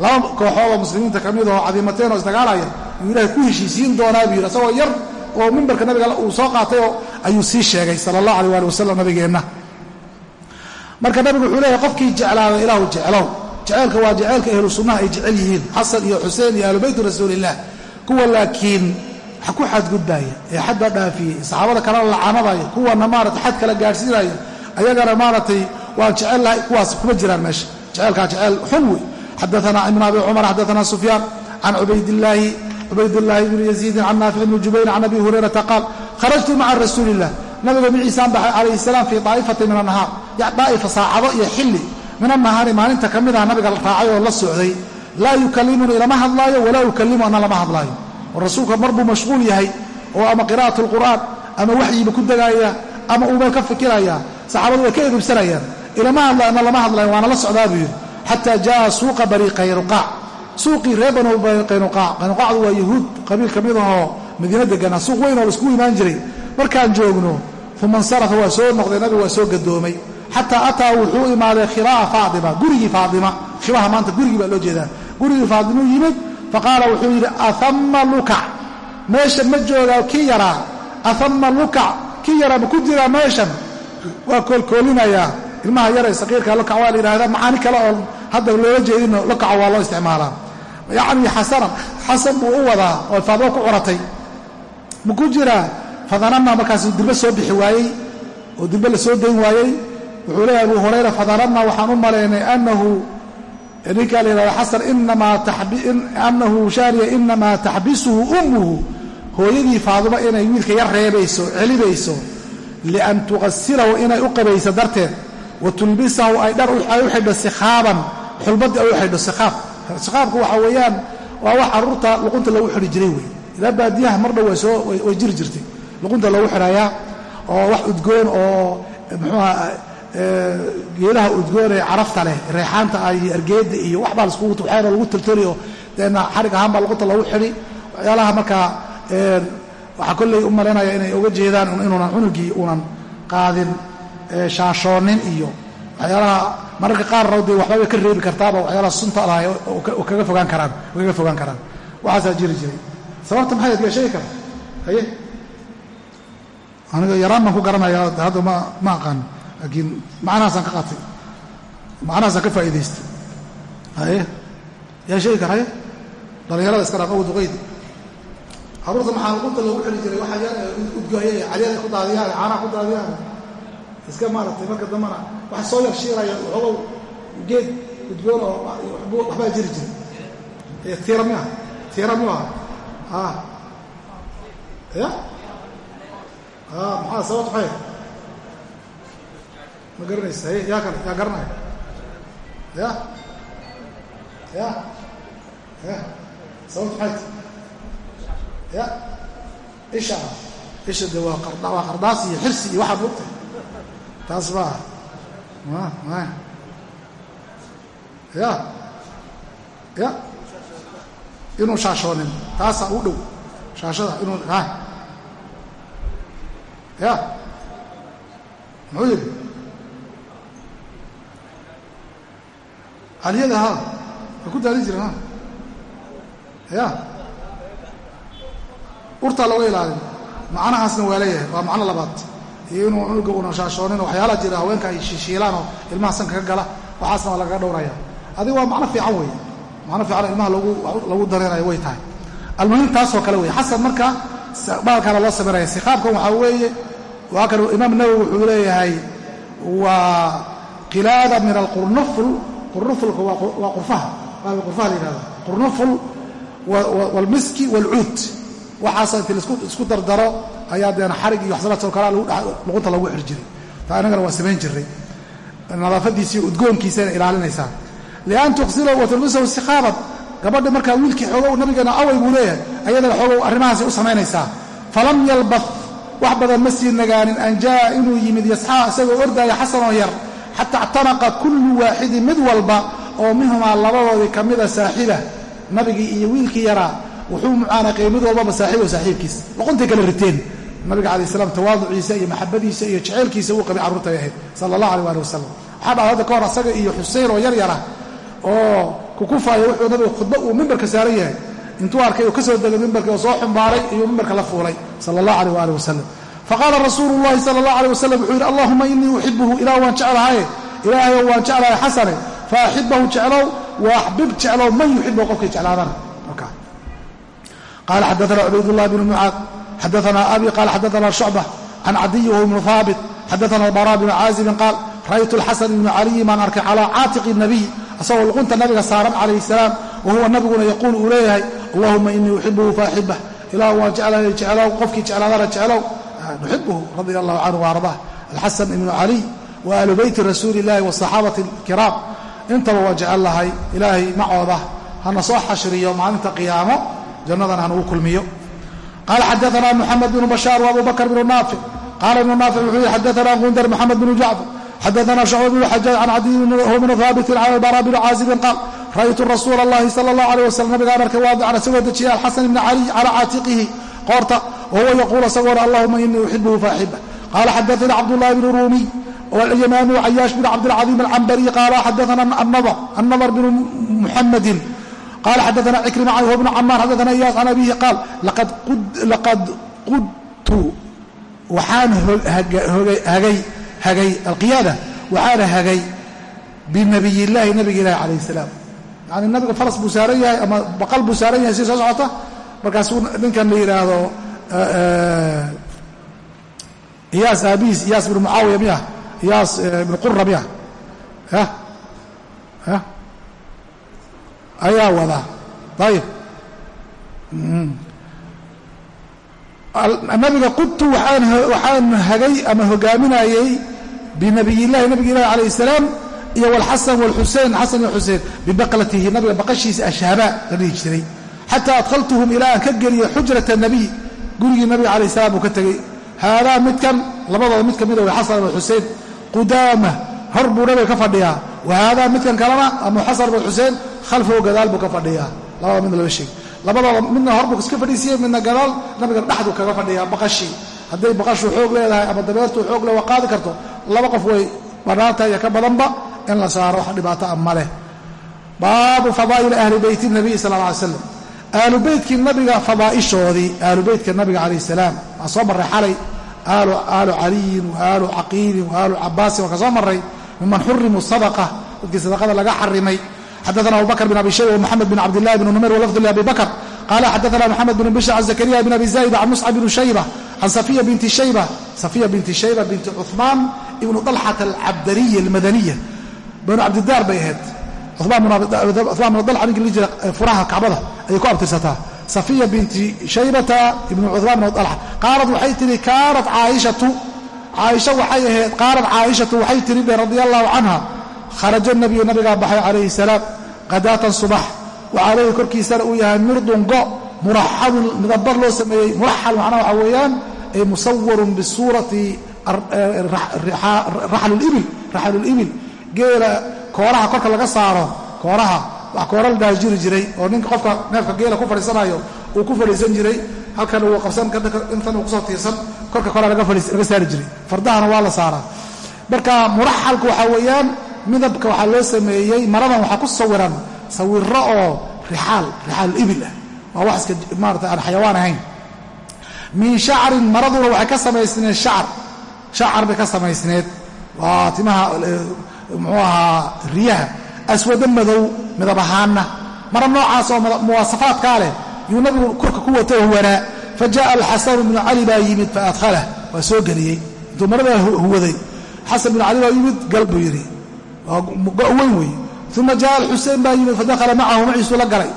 laba kooxoodoo muslimiinta ka mid oo cadiimateen oo isdagaalaya yuu ilahay ku heshiisiin doonaa buu yidhi isagoo yar oo mimbarka nabiga uu soo qaatay oo ayuu sii sheegay sala allah aleh ali wasalam nabigeenna. Marka nabigu wuxuu leeyahay qofkii jeclaada ilaahu jeclow. Jeceelka waa jeceelka ahlu sunnaha ay jecel yihiin xasan iyo xuseen iyo ahlu rasuulilah kuwa laakiin ku xadgudbaaya ee xadda dhaafiyey saxaabada kalena lacanadaya kuwana maarata xad kala gaadhsiinaya ayagana maaragtay waan jecel lahay kuwaas kuma jiraan meesha. Jeceelkaa jeceel xun wey xadaana ibn abi cumar xadaana sufyaan can cubaydillaahi bni yaziidin can naafic bni jubayr can abi hurayrata qaal kharajtu maca rasuuli illah nabiga miciisaan baxay calayhi salaam fii daa'ifatin min annahaar daa'ifa saacado iyo xilli min annahaari maalinta ka mid ah nabiga raacay oo la socday laa yukallimunii lama hadlaayo walaa yukallimu ana lama hadlaayo rasuulka mar buu mashquul yahay oo ama qiraa'at alqur'aan ama waxyiba ku degaaya ama uu meel ka fikiraya saxaabadu way ka edibsanayaan ilama hadla ana lama hadlayo waana la socdaa buu yidhi xataa jaa suuqa bani qaynuqaac suuqii reer banu bani qaynuqaac qaynuqaacdu waa yahuud qabiil ka mid ahoo madiina deganaa suuq weyn oo la iskugu imaan jiray. markaan joogno uma insarafa waa soo noqday. nabigu waa soo gadoomay. xataa ataa wuxuu imaaday khibaa faatima gurigii faatima khibaha maanta gurigii baa loo jeedaa. gurigii faatimuu yimid faqaala wuxuu yidhi aama lukac meeshan ma joogaa kii yaraa. aama lukac kii yaraa ma ku jiraa meeshan. waa koolkoolinayaa. ilmaha yaree saqiirka lukac waa la yidhahdaa macaani kale oo hadda loola jeedino lukaca waa loo isticmaalaa. Yacni xasanan xasan buu u wadaa oo faatimo ku curatay. Ma ku jiraa fadananna markaasuu dirbe soo bixi waayey oo dirbe la soo dayn waayey. Wuxuu leeyahay abu hurayra fadananna waxaan u malaynay anahu ninkaa la yidhahda xasan anahu shaariya inamaa taxbisuhu ummuhu. Hooyadii faadimo inay wiilka yar reebayso celinayso lian tuqasilahu inay u qabayso darteed wa tulbisahu ay dhar ay u xidho sikhaaban xulbadii ay xidho sikhaab. Sikhaabku waxa weeyaan waa wax carruurta luqunta lagu xidhi jiray wey ilaa baadiyaha mar dhow way jiri jirtay. Luqunta loogu xidhayaa oo wax udgoon oo muxuuha geelaha udgoon ee carafta leh reexaanta iyo argeeda iyo waxbaa laskugu waxyaana lagu toltoli oo deena xarig ahaan baa luqunta loogu xidhi. Waxyaalaha markaa waxaa kolley u malaynaya inay uga jeedaan inuunan cunugii uunan qaadin shaashoonin iyo waxyaalaha mararka qaarna dee waxbabay ka reebi kartaaba waxyaalaha sunta lahay kaga fogaan karaan kaga fogaan karaan waxaasaa jiri jiray sababta maxay aad yaa sheegi kara haye aniga yaraan baan ku garanaya hadda ma ma aqaano laakiin macnahaasaan ka qaatay macnahaasaan ka faa'iidaystay haye yaa sheegi kara haye dhallinyarada iska dhaaf awu duqaydi carruurta maxaa uqunta loogu xeli jiray waxaa yar udgooye calyada ku daadiyaan caanaha ku daadiyaan iska maaragtay marka dambana wax soo yar shiiraya waxoogow geed udgoon oo waxbaa jiri jiray. Tiira miya tiira miyu aha. Ya? Maxaa sababta maxay ma garanaysa haye yaa kale yaa garanaya ya? Ya? Ya? Sababta maxay ya? Isha isha de waa waa qardaas iyo xirsi iyo waxaad mogtahay taas ma ma ya ya inuu shaashoonin taasaa u dhow shaashada inuu ya muxuu yidhi aliyada ha. Way ku daalin jireen ha ya. Urtaa looga ilaalin macnahaasna waa leeyahay waa macno labaad iyo inuu cunuga una shaashoonin waxyaala jira haweenka ay shiishiilaan oo ilmaha sanka ka gala waxaasna waa dhowraya adiga waa macno fiican weeye. Macno fiican ilmaha lagu dareenayo way tahay. Almuhim taasoo kale wey xasan marka baalkaana loo sameynaya siqaabkan waxaa weeye waa kan imaam nawowi wuxuu leeyahay waa qilaada min alqurnuful qurnufulka waa qurfaha. Baalka qurfaha la yihahda qurnuful waalmiski waalcuud waxaasa inti isku dardaro ayaa deena xarig iyo waxsalaadoo kalea luqunta lagu xir jiray. Taa innagana waa samayn jiray nadaafadiisa iyo udgoonkiisana ilaalinaysaa lian tuqsilahu wa istiqaaban gabadha markaa wiilkii xoogow nabigeena away buu leeyahay ayadana xoogow arrimahaasay u samaynaysaa falam yalbath. Wax badan ma sii nagaanin an jaa'a inuu yimid yasxaa isagoo ordaaya xasanoo yar xataa ictanaqa kullu waaxidin mid walba oo minhumaa labadoodii ka mida saaxiba nabigii iyo wiilkii yaraa wuxuu mucaanaqeey mid walbaba saaxiibo saaxiibkiis. Luquntay kala riteen nabiga calayi salaam tawaaduciisa iyo maxabadiisa iyo jeceylkiisa uu qabay carruurtay ahayd sala allah aleh waali wasalam waxaa dhacda hadda ka hor asaga iyo xuseyn oo yar yara oo kukufaaya wuxuu nabiga khudba uu mimbarka saaran yahay. Intuu arkay uu ka soo degay mimbarkii oo soo xumbaaray iyuu mimbarka la fuulay sala allah aleh waali wasalam faqaala rasuulu llahi sala allah aleh wasalam wuxuu yidhi allahuma inii uxibuhu ilaah waan jeclahaye ilaahayow waan jeclahay xasane fa axibahu jeclow wa axbib jeclow man yuxibuhu qofkay jeclaadana qala xadaana cubaydullah bnu mucaad xadaana abi qala xadaana shucba can cadiyi whu bnu haabit xadaana albara bnu caazibin qaal ra'aytu alxasan ibnu caliyi baan arkay calaa caatiqi nabiy asagoo luqunta nabiga saaran calayhi salaam wa huwa nabiguna yaquulu uu leeyahay allahuma inii uxibuhu faaxibah ilah waan jeclahay jeclow qofkii jeclaadana jeclow nuxibuhu radia allahu canhu waardah alxasan ibnu caliy wa ahlu beyti rasuuli illahi wasaxaabati alkiraam intaba waa jecel lahay ilaahay macooda hana soo xashriyo maalinta qiyaamo jannadana hanugu kulmiyo qaala xadaana muxamed bnu bashaar waabuu bakr bnu naafic qaala ibnu naafic wuxuu yihi xadaana gundar moxamed bnu jacfar xadaana shucba bnu xajaaj can cadiy bnu haabitin can albara bni caazibin qaal ra'aytu rasuula allahi sala allah aleyh wasalam nabigaan arkay waadican isagoo dejiyay alxasan ibni caliy calaa caatiqihi qoorta wahuwa yaquul isagoona allahuma inii uxibuhu faaxiba qaala xadaana cabdullahi bnu ruumiy walyamaami cayaash bn cabdilcadiim alcambari qaala xadaana annadr bnu muxamedin qala xadaana cikrima canhu bnu camaar xadaana iyaas can abihi qaal laqad qudtu waxaan hagay alqiyaada waxaana hagay binabiy illaahi nabiga ilahi calayh salaam yani nabiga faras buu saaran yahay ama baqal buu saaran yahay si soo socota markaasuu ninkan la yidhaahdo iyaas aabihiis iyaas ibnu mucaawiya miya iyaas ibnu qura miya ya ya ayaa wadaa ayib nabiga qudtu waxaan hagay ama hogaaminayey binabiyillahi nabiga ilahi calayh salaam iyo walxasan walxusein xasan iyo xuseen bibaqlatihi nabiga baqashiisa ashhaaba la dhihi jiray. Xataa adkhaltuhum ilaa aan ka geliyo xujrata nabiy gurigii nabiga calayh salaam uu ka tegey haadaa midkan labadooda mid ka mida way xasan wa xusein qudaama hor buu nabiga ka fadhiyaa. Wa haadaa midkan kalena ama xasan khalfahu gadaal buu ka fadhiyaa. Labada midna laba sheeg labadooda midna hor buu iska fadhiisiye midna gadaal nabiga dhexdu kaga fadhiyaa baqashii. Hadday baqashu xoog leedahay ama dabeertu xoog le waa qaadi karto. Laba qof way bannaantahay iyo ka badanba in la saaro wax dhibaato a ma leh. Baabu fadaa'ili ahli beyti nabiy sal alla alay slam beytkii nabiga fadaa'ishoodii aalu beytka nabiga calayh salaam. Waa soo marray xalay. Aalu caliyin wa aalu caqiilin wa aalu cabaasin waa ka soo marray. Miman xurimu sadaqa. Dadkii sadaqada laga xarimay xadaana abubakr bin abi shayba wmoxamed bin cabdillahi bn numayr walafdu liabi bakr qala xadaana moxamed bn bishr can zakariya bin abi zayd can muscab bn shayba can safiya binti shayba safiya binti shayba binti cuثmaan ibnu dalxat alcabdariya almadaniya banu cabdidaar bay ahayd cumaan bn dalxa ninki li jira furaha kacbada ayay ku abtirsataa safiya binti shaybata ibnu cumaan bn dalxa qaalat waxay tihi kaanat caaishatu caaisha waxay ahayd qaalat caaishatu waxay tihi dhe radia allahu canha kharaja nabiyu nabigaa baxay calayhi salaam qadaatan subax. Wa calayhi korkiisana uu yahay mirdun go muraxalun midabar loo sameeyey. Muraxal macnaha waxaa weeyaan ay musawarun bisuurati raxlulibil geela kooraha korka laga saaro kooraha wax koora la dhaajiri jiray oo ninka qofka neefka geela ku fadhiisanayo uu ku fadhiisan jiray halkan uu qabsan intan uu ku soo tiirsan korka koraa laga saari jiray. Fardahana waa la saaraa. Marka muraxalka waxaa weeyaan midabka waxaa loo sameeyey maradan waxaa ku sawiran sawiro oo rixaal rixaal ibil ah. Waa wax iska maarata aan xayawaan ahayn. Min shacrin maraduna waxay ka samaysneed shacar. Shacar bay ka samaysneed. Waa timaha muxuu ahaa riyaha. Aswado madow midab ahaanna. Mara noocaas oo muwaasafaadkaa leh. Yuu nabigu korka ku wata huwanaa fa jaءa alxasanu bnu cali baa yimid fa adhalah waa soo geliyey. Intuu maradaa huwaday xasan bnu cali baa yimid? Gal buu yidhi weyn wey uma jaءa alxusein baa yimid fadakhala macahu maciisuu la galay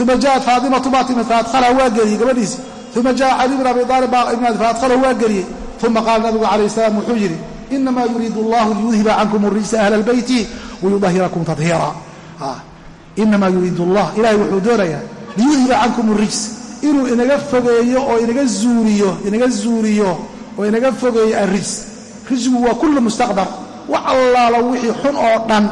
uma jaءat faatimatu baa timid faadkhalah waa geliyey gabadhiisi uma jaءa cali bn abi aalib baa imid faadkhalahu waa geliyey uma qaala nabigu calayh salaam wuxuu yidhi inama yuriidu allahu liyudhiba cankum rijsa ahla albeyti wayudahirakum tadhiira inama yuriidu allah ilahay wuxuu doonayaa liyudhiba cankum rijs inuu inaga fogeeyo oo inaga zuuriyo inaga zuuriyo oo inaga fogeeyo arrijs rijsigu waa kullu mustaqdar wax allaala wixii xun oo dhan.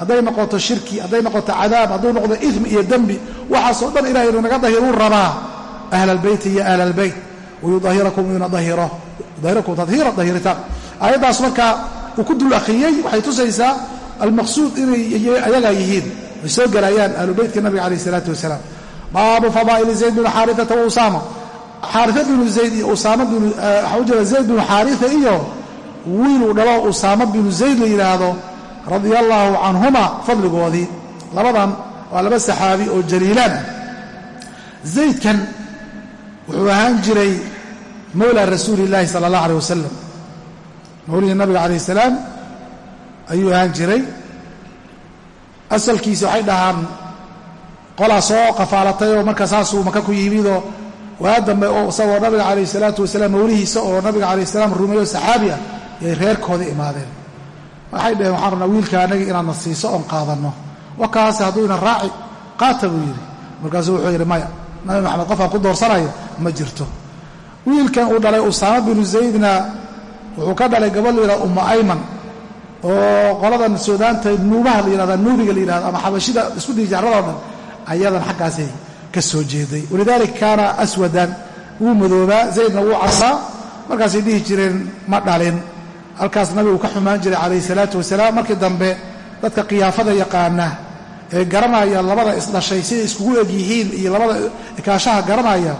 Hadday noqoto shirki hadday noqoto cadaab hadduu noqdo idm iyo dembi waxaasoo dhan ilahay inuu naga dahiruu rabaa. Ahla albeyti iyo ahla albeyt wayudahirakum ina dahiro dahirakum tadhiira dahiritaan aayaddaas markaa uu ku dul akhriyey waxay tusaysaa almaqsuud inay ayagaa yihiin. Ay soo gelayaan ahlubeytka nabiga calayh isalaatu wasalaam. Baabu fadaa'ili zayd binu xaariata wa usaama. Xaaria binu zayd iyo usaama binu waxaa u jeeda zayd binu xaaria iyo wiiluu dhalo usaama binu zayd la yidhaahdo radia allaahu canhuma fadligoodii. Labadan waa laba saxaabi oo jaliilaan. Zaydkan wuxuu ahaan jiray mawla rasuuli illaahi sala allah aleh wasalam mawlihii nabiga calayh salaam ayuu ahaan jiray. Asalkiisa waxay dhahaan qolaa soo qafaalatay oo marka saasuu maka ku yimidoo waa dambe oo isagoo nabiga calayh salaatu wasalaam mawlihiisa oo nabiga calayh salaam rumeeyo saxaabi ah yay reerkooda imaadeen. Waxay dhaheen waxaan rabnaa wiilka annaga inaadna siiso oon qaadanno. Wakaase hadduu ina raaci qaata buu yidhi. Markaasuu wuxuu yidhi maya nabi maxamed qofkaan ku doorsanayo ma jirto. Wiilkan uu dhalay usaama binu zaydna wuxuu ka dhalay gabadh la yidhahda ummu ayman oo qoladan suudaanta nuubaha la yidhahda nuubiga la yidhahdo ama xabashida isku diijaarradoo dhan ayadan xaggaasay ka soo jeeday. Walidaalika kaana aswadan wuu madoobaa zaydna wuu casaa markaasay dhihi jireen ma dhalin halkaas nabigu ka xumaan jiray calayhi salaatu wasalaam. Markii dambe dadka khiyaafada yaqaana ee garanaya labada isdhashay siday iskugu eg yihiin iyo labada ikaashaha garanaya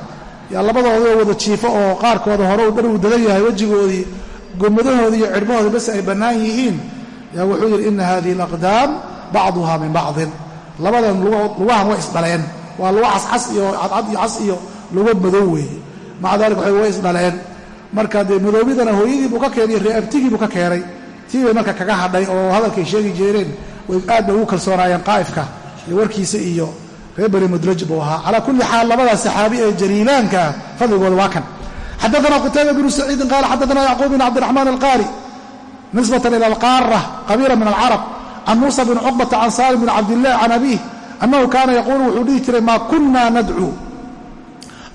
yaa labadoodoo wada jiifo oo qaarkooda hore uu dhan uu dadan yahay wejigoodii gomadahoodii iyo cirhmahoodii bas ay bannaan yihiin yaa wuxuu yidhi ina hadihi alaqdaam bacduha min bacdin. Labadan lugahan way isdhaleen. Waa lugo cascas iyo cadcad iyo cas iyo lugo madow weeye. Maca dalik waxay way isdhaleen marka dee madoobidana hooyadii buu ka keenay reeabtigii buu ka keenay. Tii marka kaga hadhay oo hadalkay sheegi jeereen aad bay ugu kalsoonaayeen qaa'ifka iyo warkiisa iyo reer bani mudraj buu ahaa. Calaa kulli xaal labadaas saxaabi ee jaliilaanka ah fadligooda waa kan. Xadaana qutayba bnu saciidin qaala xadaana yacquub bn cabdiraxmaan alqaari nisbatan ila alqaara qabiila min alcarab can muusa bn cuqbata can saalim bn cabdilah can abiih annahu kaana yaquulu wuxuu dhihi jiray maa kunna nadcuu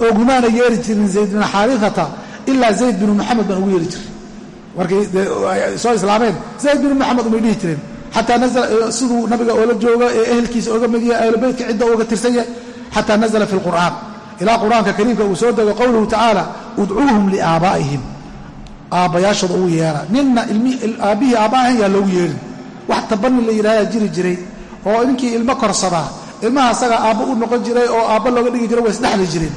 oo gumaana yeeri jirin zayd bn xaariata ilaa zayd binu maxamed baan ugu yeeri jiray. Markay soo islaameen zayd binu maxamed umay dhihi jireen. Xataa nazla siduu nabiga oola joogo ee ehelkiisa oga mid yahay ahlubeytka cidda uga tirsan yahay xataa nazla fi lqur'aan ilaa qur'aanka kariimka uu soo dego qowluhu tacaala udcuuhum liaabaa'ihim aabbayaashooda ugu yeera ninna aabbihii aabba ahan yaa loogu yeerin wax tabani la yidhahdaa jiri jiray oo ninkii ilmo korsadaa ilmaha asaga aabbo u noqon jiray oo aabba looga dhigi jiray way isdhexli jireen.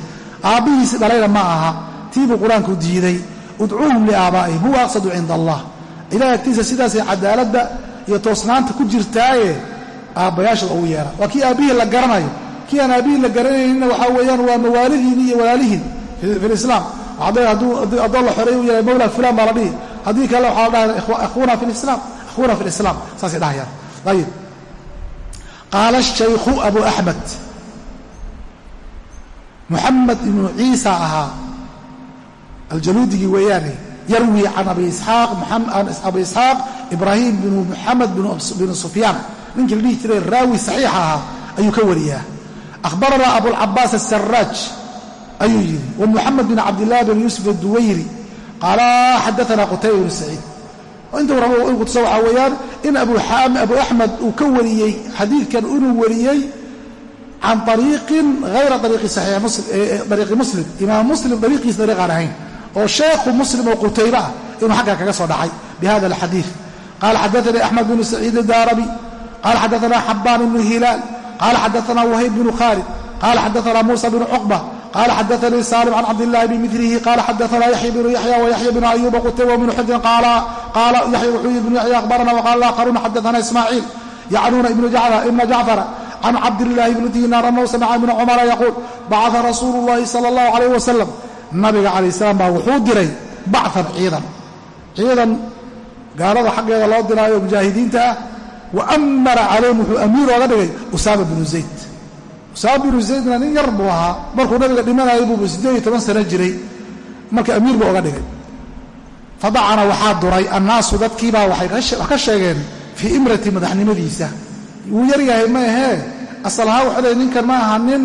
Aabbihiisi dhalayna ma aha tiibuu qur'aanku diiday udcuuhum liaabaa'ihim huwa aqsadu cinda allah. Ilahay agtiisa sidaasay cadaaladda iyo toosnaanta ku jirtaaye aabbayaashooda ugu yeera. Waa kii aabbihii la garanayo. Kii aan aabbihii la garanaynina waxaa weeyaan waa mawaalidiin iyo walaalihiin fi lislaam. Hadduu addoon la xoreey u yahay mawla fulan baa la dhihi. Haddii kale waxaa la dhaha akhuna fi lislaam akhuna fi lislaam. Saasay dhahayaan. Ayib qaala shaykhu abu axmed muxamed ibnu ciisa ahaa aljaluudigii weeyaane yarwi can abi isxaaq ibraahim binu muxamed binu sufyaan ninkii la dhihi jiray raawi saxiixa ahaa ayuu ka wariyaa ahbaranaa abulcabaas asaraaj ayuu yidhi wa muxamed bin cabdilah bin yuusuf aduwayri qaala xadaana qutayba bnu saciid intuu rabo in kutuso waxaa weeyaan in abu axmed uu ka wariyey xadiidkan inuu wariyey can ariiqin hayra ariiqi muslim imaam muslim dariiqiisa dariiqaan ahayn oo sheekhu muslim oo qutayba ah inuu xaggaa kaga soo dhacay bihada alxadiid qaala xadaanii axmed bnu saciid daarabi qaala xadaana xabaan bnu hilaal qaala xadaana wahayb bnu khaalid qaala xadaana muusa bnu cuqba qaala xadaanii salim can cabdillahi bimilihi qaala xadaana yaxya bnu yaxya wayaxya bnu ayuba qutayba bnu xujrin qaala yaxya wuxuu yii bnu yaxya akhbarana waqaala aakharuuna xadaana ismaaciil yacnuuna ibna jacfara can cabdillaahi bni diinaar annahu samica ibna cumara yaquul bacaa rasuulu llahi sala allahu calayh wasalam nabiga calayh salaam baa wuxuu diray bacan ciidan. Ciidan gaalada xaggeeda loo diraayo mujaahidiinta ah. Wa amara calayhim wuxuu amiir ooga dhigay usaama binu zayd. Usaama binu zaydna nin yar buu ahaa. Markuu nabiga dhimanayay buuba siddeed iyo toban sano jiray. Marka amiir buu oga dhigay. Fadacana waxaa duray annaasu dadkiibaa waxay wax ka sheegeen fii imrati madaxnimadiisa. Wuu yar yahay ma ahee asal ahaan waxay leey ninkan ma aha nin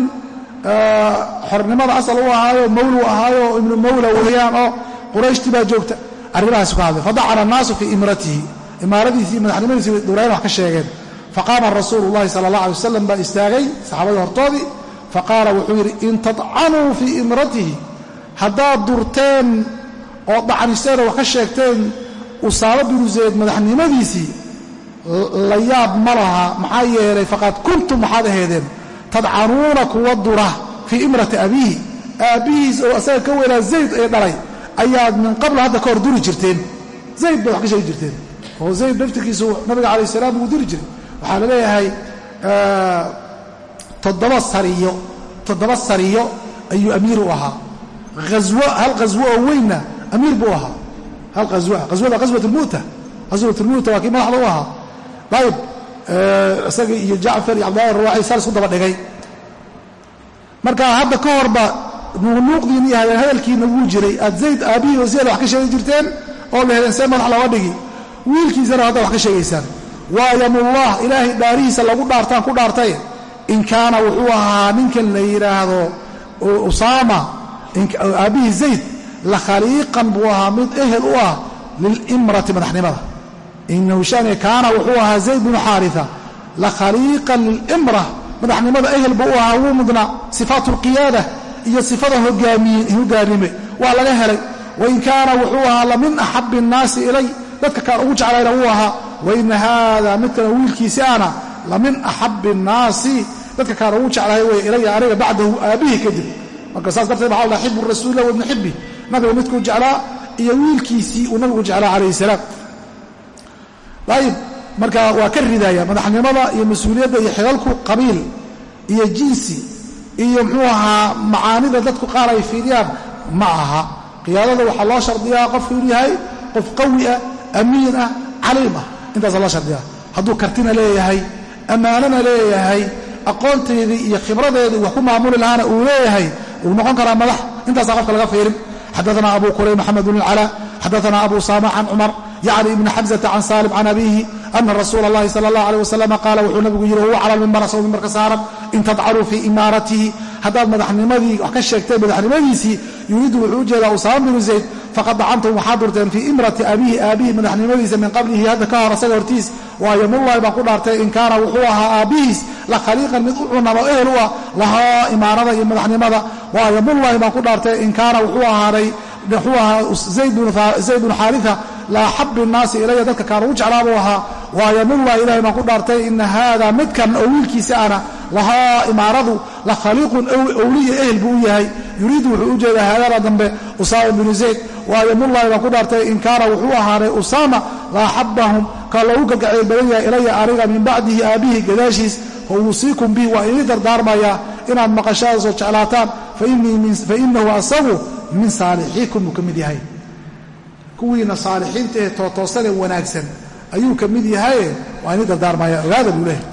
xornimada asal u ahaayo mawlu ahaayo ibnu mawla weeyaan oo qurayshtii baa joogta. Arrimahaas ka hadlay fadacana annaasu fii imratihi. Imaaradiisii madaxnimadiisii durayn wax ka sheegeen. Faqaama rasuulu llahi sala allah alay wasalam baa istaagay saxaabadii hortoodii faqaala wuxuu yidhi in tadcanuu fii imratihi. Haddaad durteen oo dacniseen oo wax ka sheegteen usaamo binu zayd madaxnimadiisii la yaab ma laha maxaa yeelay faqad kuntum waxaad aheedeen tadcanuuna kuwa dura fii imrati abiihi. Aabbihiis oo asaga ka weynaa zayd ee dhalay ayaad min qabl hadda ka hor duri jirteen. Zayd baad wax ka sheegi jirteen. Oo zayd naftirkiisu nabiga calayh salaam uu diri jiray. Waxaa la leeyahay toddoba sariyo ayuu amiir u ahaa. Hal qaswo oo weynna amiir buu ahaa. Hal qaswa qaswada qaswat lmuuta qaswat lmuuta waa kii madaxda u ahaa. Ayib isaga iyo jacfar iyo cabdillahi rawaxi saal isku daba dhigay. Marka hadda ka horba nuuqnuuqdiin iyo hadalkiina wuu jiray. Aad zayd aabbihii oo zayd wax ka sheegi jirteen oo la see madax looga dhigi wiilkiisana hadda wax ka sheegaysaan. Waayamullah ilaahay dhaarihiisa lagu dhaartaan ku dhaartay. In kaana wuxuu ahaa ninkan la yidhaahdo usaama. Aabbihii zayd la khaliiqan buu ahaa mid ehel u ah lilimrati madaxnimada inahu shani kaana wuxuu ahaa zayd bnu xaaria la khaliiqan lilimra madaxnimada ehel buu u ahaa wuu mudnaa sifaat lqiyaada iyo sifada hogaanime waa laga helay wain kaana wuxuu ahaa la min axabi innaasi ilay dadka kaan ugu jeclayna wuu ahaa waina haada midkana wiilkiisi ana la min axabi innaasi dadka kaan ugu jeclahay wey ilaya aniga bacdahu aabbihii kadib marka saas darteed waxaa la xibu rasuulilah wabnu xibi nabiga midkuu jeclaa iyo wiilkiisii uu nabigu jeclaa calayhi salaam ayib marka waa ka ridaya madaxnimada iyo mas'uuliyadda iyo xilalku qabiil iyo jinsi iyo muxuu ahaa macaanida dadku qaar ay fiidiyaan ma aha. Qiyaadada waxaa loo shardiyaa qofku inuu yahay qof qawi ah amiin ah caliim ah. Intaasa loo shardiyaa. Hadduu kartina leeyahay ammaanana leeyahay aqoonteedii iyo khibradeedii wax ku maamuli lahaana uu leeyahay uu noqon karaa madax. Intaasaa qofka laga fiirin. Xadaana abu qurayb maxamed bn اlcala xadaana abu sama can cumar yacni ibn xamsata can saalim can abiihi ana rasuula allahi sala allah aleh wasalam qaala wuxuu nabigu yidhi wahuwa cala lmimbar asagoo mimbarka saaran in tadcaruu fii imaaratihi haddaad madaxnimadii wax ka sheegteen madaxnimadiisii yuriidu wuxuu u usaama binu zayd faqad dacantum waxaad durteen fii imrati abiihi aabihi madaxnimadiisa min qablihi hadda ka hor asaga hortiis waayo mullahi baan ku dhaartay in kaana wuxuu ahaa aabbihiis la khaliiqan mid u cunan oo ehel u ah lahaa imaarada iyo madaxnimada waayo mullahi baan ku dhaartay in kaana wuxuu ahaaday wuxuu ahaa zayd bnu xaarita la axabi nnaasi ilaya dadka kaan ugu jeclaabuu ahaa. Waayamullahi ilahay baan ku dhaartay ina haada midkan oo wiilkiisa ana lahaa imaaradu la khaliiqun owliya ehel buu u yahay. Yuriidu wuxuu u jeedaa haadana dambe usaama binu zayd. Waayamullahi baan ku dhaartay in kaana wuxuu ahaaday usaama la axabahum ka loogu galgacayl badan yahay ilaya aniga min bacdihi aabbihi gadaashiis fa uusiikum bi waa idin dardaarmayaa inaad maqashaadaasoo jeclaataan fa inahu asagu min saalixiikum buu ka mid yahay kuwiina saalixiinta ee tootoosan ee wanaagsan ayuu ka mid yahaye waa idin dardaarmaya ogaada buu leehay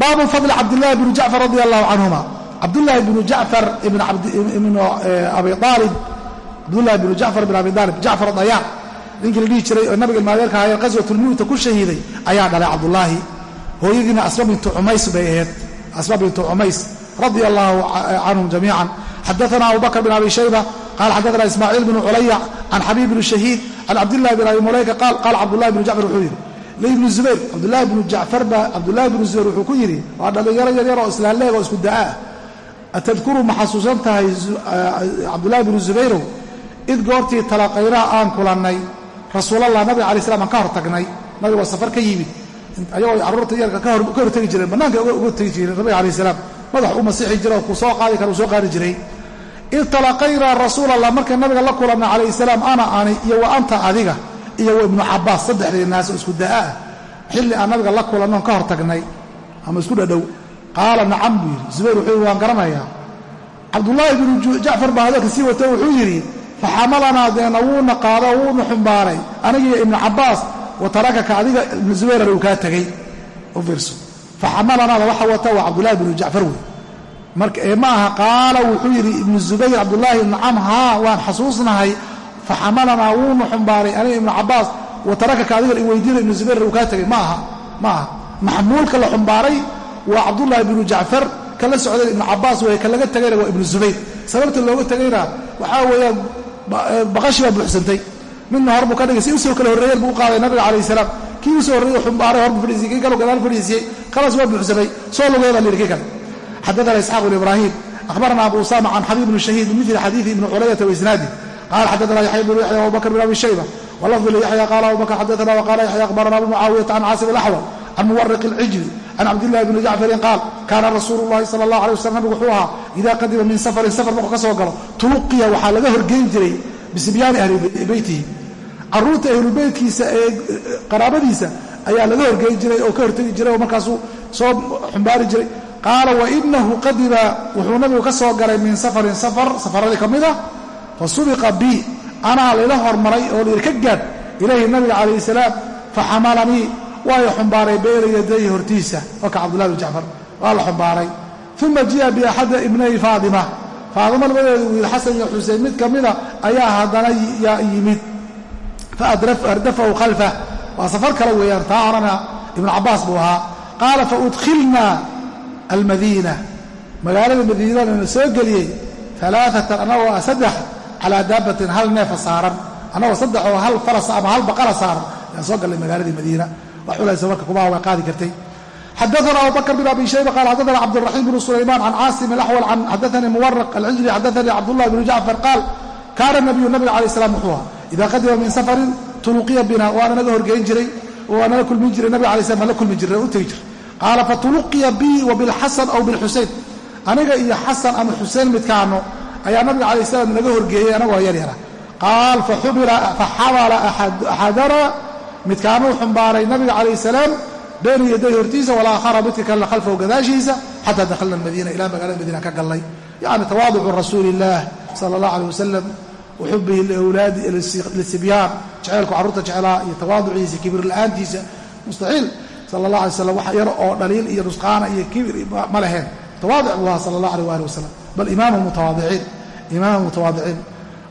baabu fadli cabdillaahi bni jacfar radi allahu canhuma. Cabdullaahi bnu jacfar ibn abi aalib cabdullahi bnu jacfar ibn abi aalib jacfar dayaan ninkii la dhihi jiray oo nabiga maadeerka ahaye qaswatulmu'ta ku shahiiday ayaa dhalay cabdullaahi. Hooyadiina asma bintu cumays bay ahayd. Asma bintu cumays radia allahu canhum jamiican. Xadaana abu bakr bn abi shayba qala xadaana ismaaciil bnu culaya can xabiib bni shahiid can cabdillahi bn abi mulayka qaal qaala cabdullahi bnu jacfar wuxuu yidhi libnu zubayr cabdulaahi bnu jacfar baa cabdullaahi bnu zubayr wuxuu ku yidhi waa dhallinyaro yaryar oo islaanleeg oo isku da'aah atadkuru ma xasuusan tahay cabdullaahi bnu zubayrow id goortii talaqaynaha aan kulannay rasuulallah nabiga alai slam aan ka hor tagnay nabiga waa safar ka yimid ayagoo carruurta yarka ka hortegi jireen bannaanka uga tegi jireen nabiga alayh salaam madax u masixi jira oo ku soo qaadi kara uu soo qaadi jiray id talaqaynaa rasuulallah markay nabiga la kulannay calayh salaam ana ani iyo wa anta adiga iyo wa ibnu cabbaas saddexdii naas oo isku da'aah xilli aan nabiga la kulannoon ka hor tagnay ama isku dhadhow. Qaala nacam buu yidhi. Zubayr wuxuu yidhi waan garanayaa. Cabdullaahi binu jacfar baa hadalka sii wato wuxuu yidhi faxamalanaa deena wuuna qaado wuuna xumbaaray anigiiyo ibnu cabbaas wa tarakaka adiga ibnu zubayrana uu kaa tegey u fiirso. Faxamalanaada waxa wata waa cabdullahi binu jacfar wey ma aha qaala wuxuu yidhi ibnu zubayr cabdullaahi nacam haa waan xasuusnahay faxamalanaa wuuna xumbaaray aniga ibnu cabbaas wa tarakaka adiga i weydiina ibnu zubayrna uu kaa tegey ma aha ma aha. Maxmuulka la xumbaaray waa cabdullaahi binu jacfar ka la socday ibnu cabbaas wey ka laga tegayna waa ibnu zubayr. Sababta looga tegayna waxaa weeyaan baqashii baa buuxsantay. Midna hor buu ka dhigay si u soo kale horreeyeen buu qaaday nabiga calayh salaam. Kii u soo horreeyey xumbaaray hor buu fadhiisiyey kii kaloo gadaal fadhiisiyey khalaas waa buuxsamay soo lugeeda layidhi kii kale xadaana isxaaq bn ibraahim akhbarana abu usama can xabiib bni shahiid bimili xadiidi ibni culayata waisnaadi qala xadaana yaxya bnu yaxya abubakr bn abi shayba walafdu liyaxya qaala abubakr xadaana waqala yaxya akhbarana abu mucaawiyata can caasim alaxwal can muwariq اlcijri can cabdillahi bni jacfarin qaal kaana rasuulu llahi sala allah alay waslam nabigu wuxuu ahaa idaa qadima min safarin safar markuu ka soo galo tuluqiya waxaa laga horgeyn jiray bisibyaani ahli beytihi carruurta ahlubeytkiisa ee qaraabadiisa ayaa laga horgeyn jiray oo ka hortegi jiray oo markaasuu soo xumbaari jiray qaala wainahu qadima wuxuu nabigu ka soo galay min safarin safar safaradii ka mid ah fa bi anaa layla hormaray oo layidhi ka gaad ilayhi nabiga calayh salaam faxamalanii waayo xumbaaray bayna yadayhi hortiisa waka cabdullahi bn jacfar waa la xumbaaray uma ji'a biaxadi ibnay faadima faadima labadeedu wiil xasan iyo xuseen mid ka mida ayaa haddana yimid. Faardafahu khalfah waa safar kale weeyaan taa horena ibnu cabbaas buu ahaa. Qaala faudkhilna almadiina magaalada madiinana na soo geliyey alaaatan annagoo ah saddex calaa daabatin hal neefa saaran annagoo saddex oo hal farasa ama hal baqala saaran ayaan soo gallay magaaladii madiina wax culaysa marka kubaha way qaadi kartay xadaana abu bakr bn abi shayba qaal xadaana cabdiraxiim bnu sulaymaan can caasim alaxwal can xadaanii muwaraq alcijri xadaanii cabdullahi bnu jacfar qaal kaana nabiyu nabiga alay slam wuxuu ahaa idaa qadima min safarin tuluqiya bina waana naga horgeyn jiray waana la kulmin jiray nabiga alay slam aan la kulmi jiray u tegi jiray qaala fatuluqiya bi wa bilxasan aw bilxusein aniga iyo xasan ama xuseen midkaano ayaa nabiga alay slam naga horgeeyey anagoo yaryara qaal faxamala axadana midkaanuu xumbaaray nabiga calayh salaam bayna yaday hortiisa walaakhara midka kalena khalfahu gadaashiisa xataa dakhalna almadiina ilaa magaalada madiina ka gallay yacni tawaaducu rasuuli illaah sala allah aleyh wasalam wa xubihi liwlaadi lisibyaan jeceelku carruurta jeclaa iyo tawaaduciisa kibir la'aantiisa mustaxiil sala allah alay slam wax yar oo dhaliil iyo nusqaana iyo kibir ma leheen tawaaduc buu ahaa sala allah aleyh waali wasalam bal imaamu mutawaadiciin imaamu mutawaadiciin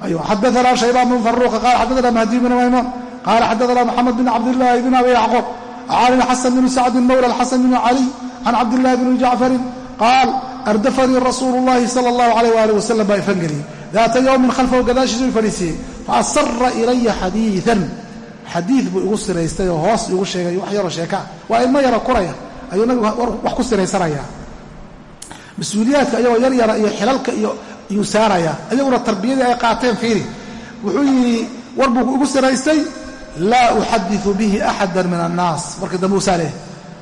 ayuu xadaana shaybaan bn faruuqa qaala xadaana mahdi bn maymuun qala xadaana mxamed bn cabdillaahi bn abi yacquub can xasan bn sacdin mawla xasan bn cali can cabdillahi bni jacfarin qaal ardafanii rasuulu llahi sala allahu alayh waalih wasalam baa ifangeliyey daata yowmin khalfahu gadaashiisu i fadhiisiiyey faasara ilaya xadiid buu igu siraystay oo hoos igu sheegay wax yaroo sheekaa waa ilmo yaro kuraya ayuu nabigu wax ku siraysanayaa. Mas'uuliyaadka ayagoo yar yara iyo xilalka iyuu saaraya ayaguna tarbiyadii ay qaateen fiiri. Wuxuu yidhi war buu igu siraystay laa uxadiu bihi axada min annaas. Marka dambe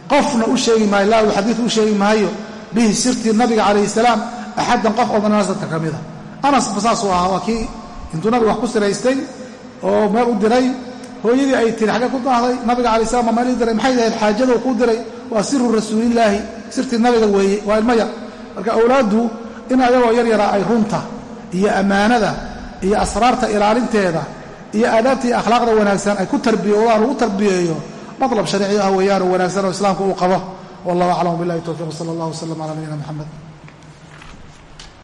qofna u sheegi maayo laa xadiid u sheegi maayo bihi sirtii nabiga calayhi salaam axaddan qof oo danaas dadka ka mida anasba saasuu ahaa waa kii intuu nabiga wax ku siraystay oo meel u diray hooyadii ay tiri xaggee ku daahday nabiga alai slam meel diray maxay ahayd? Xaajaduu kuu diray waa siru rasuulillaahi. Sirtii nabiga weeye waa ilmo yar. Marka awlaaddu in ayagoo yar yaraa ay runta iyo ammaanada iyo asraarta ilaalinteeda iyo aadaabta iyo akhlaaqda wanaagsan ay ku tarbiyoodaan lagu tarbiyeeyo. Matlab shariici ah weeyaan oo wanaagsan oo islaamku uu qabo. Wallahu aclam billahi towfiiq sala allah wasalam cala nabiyina moxamed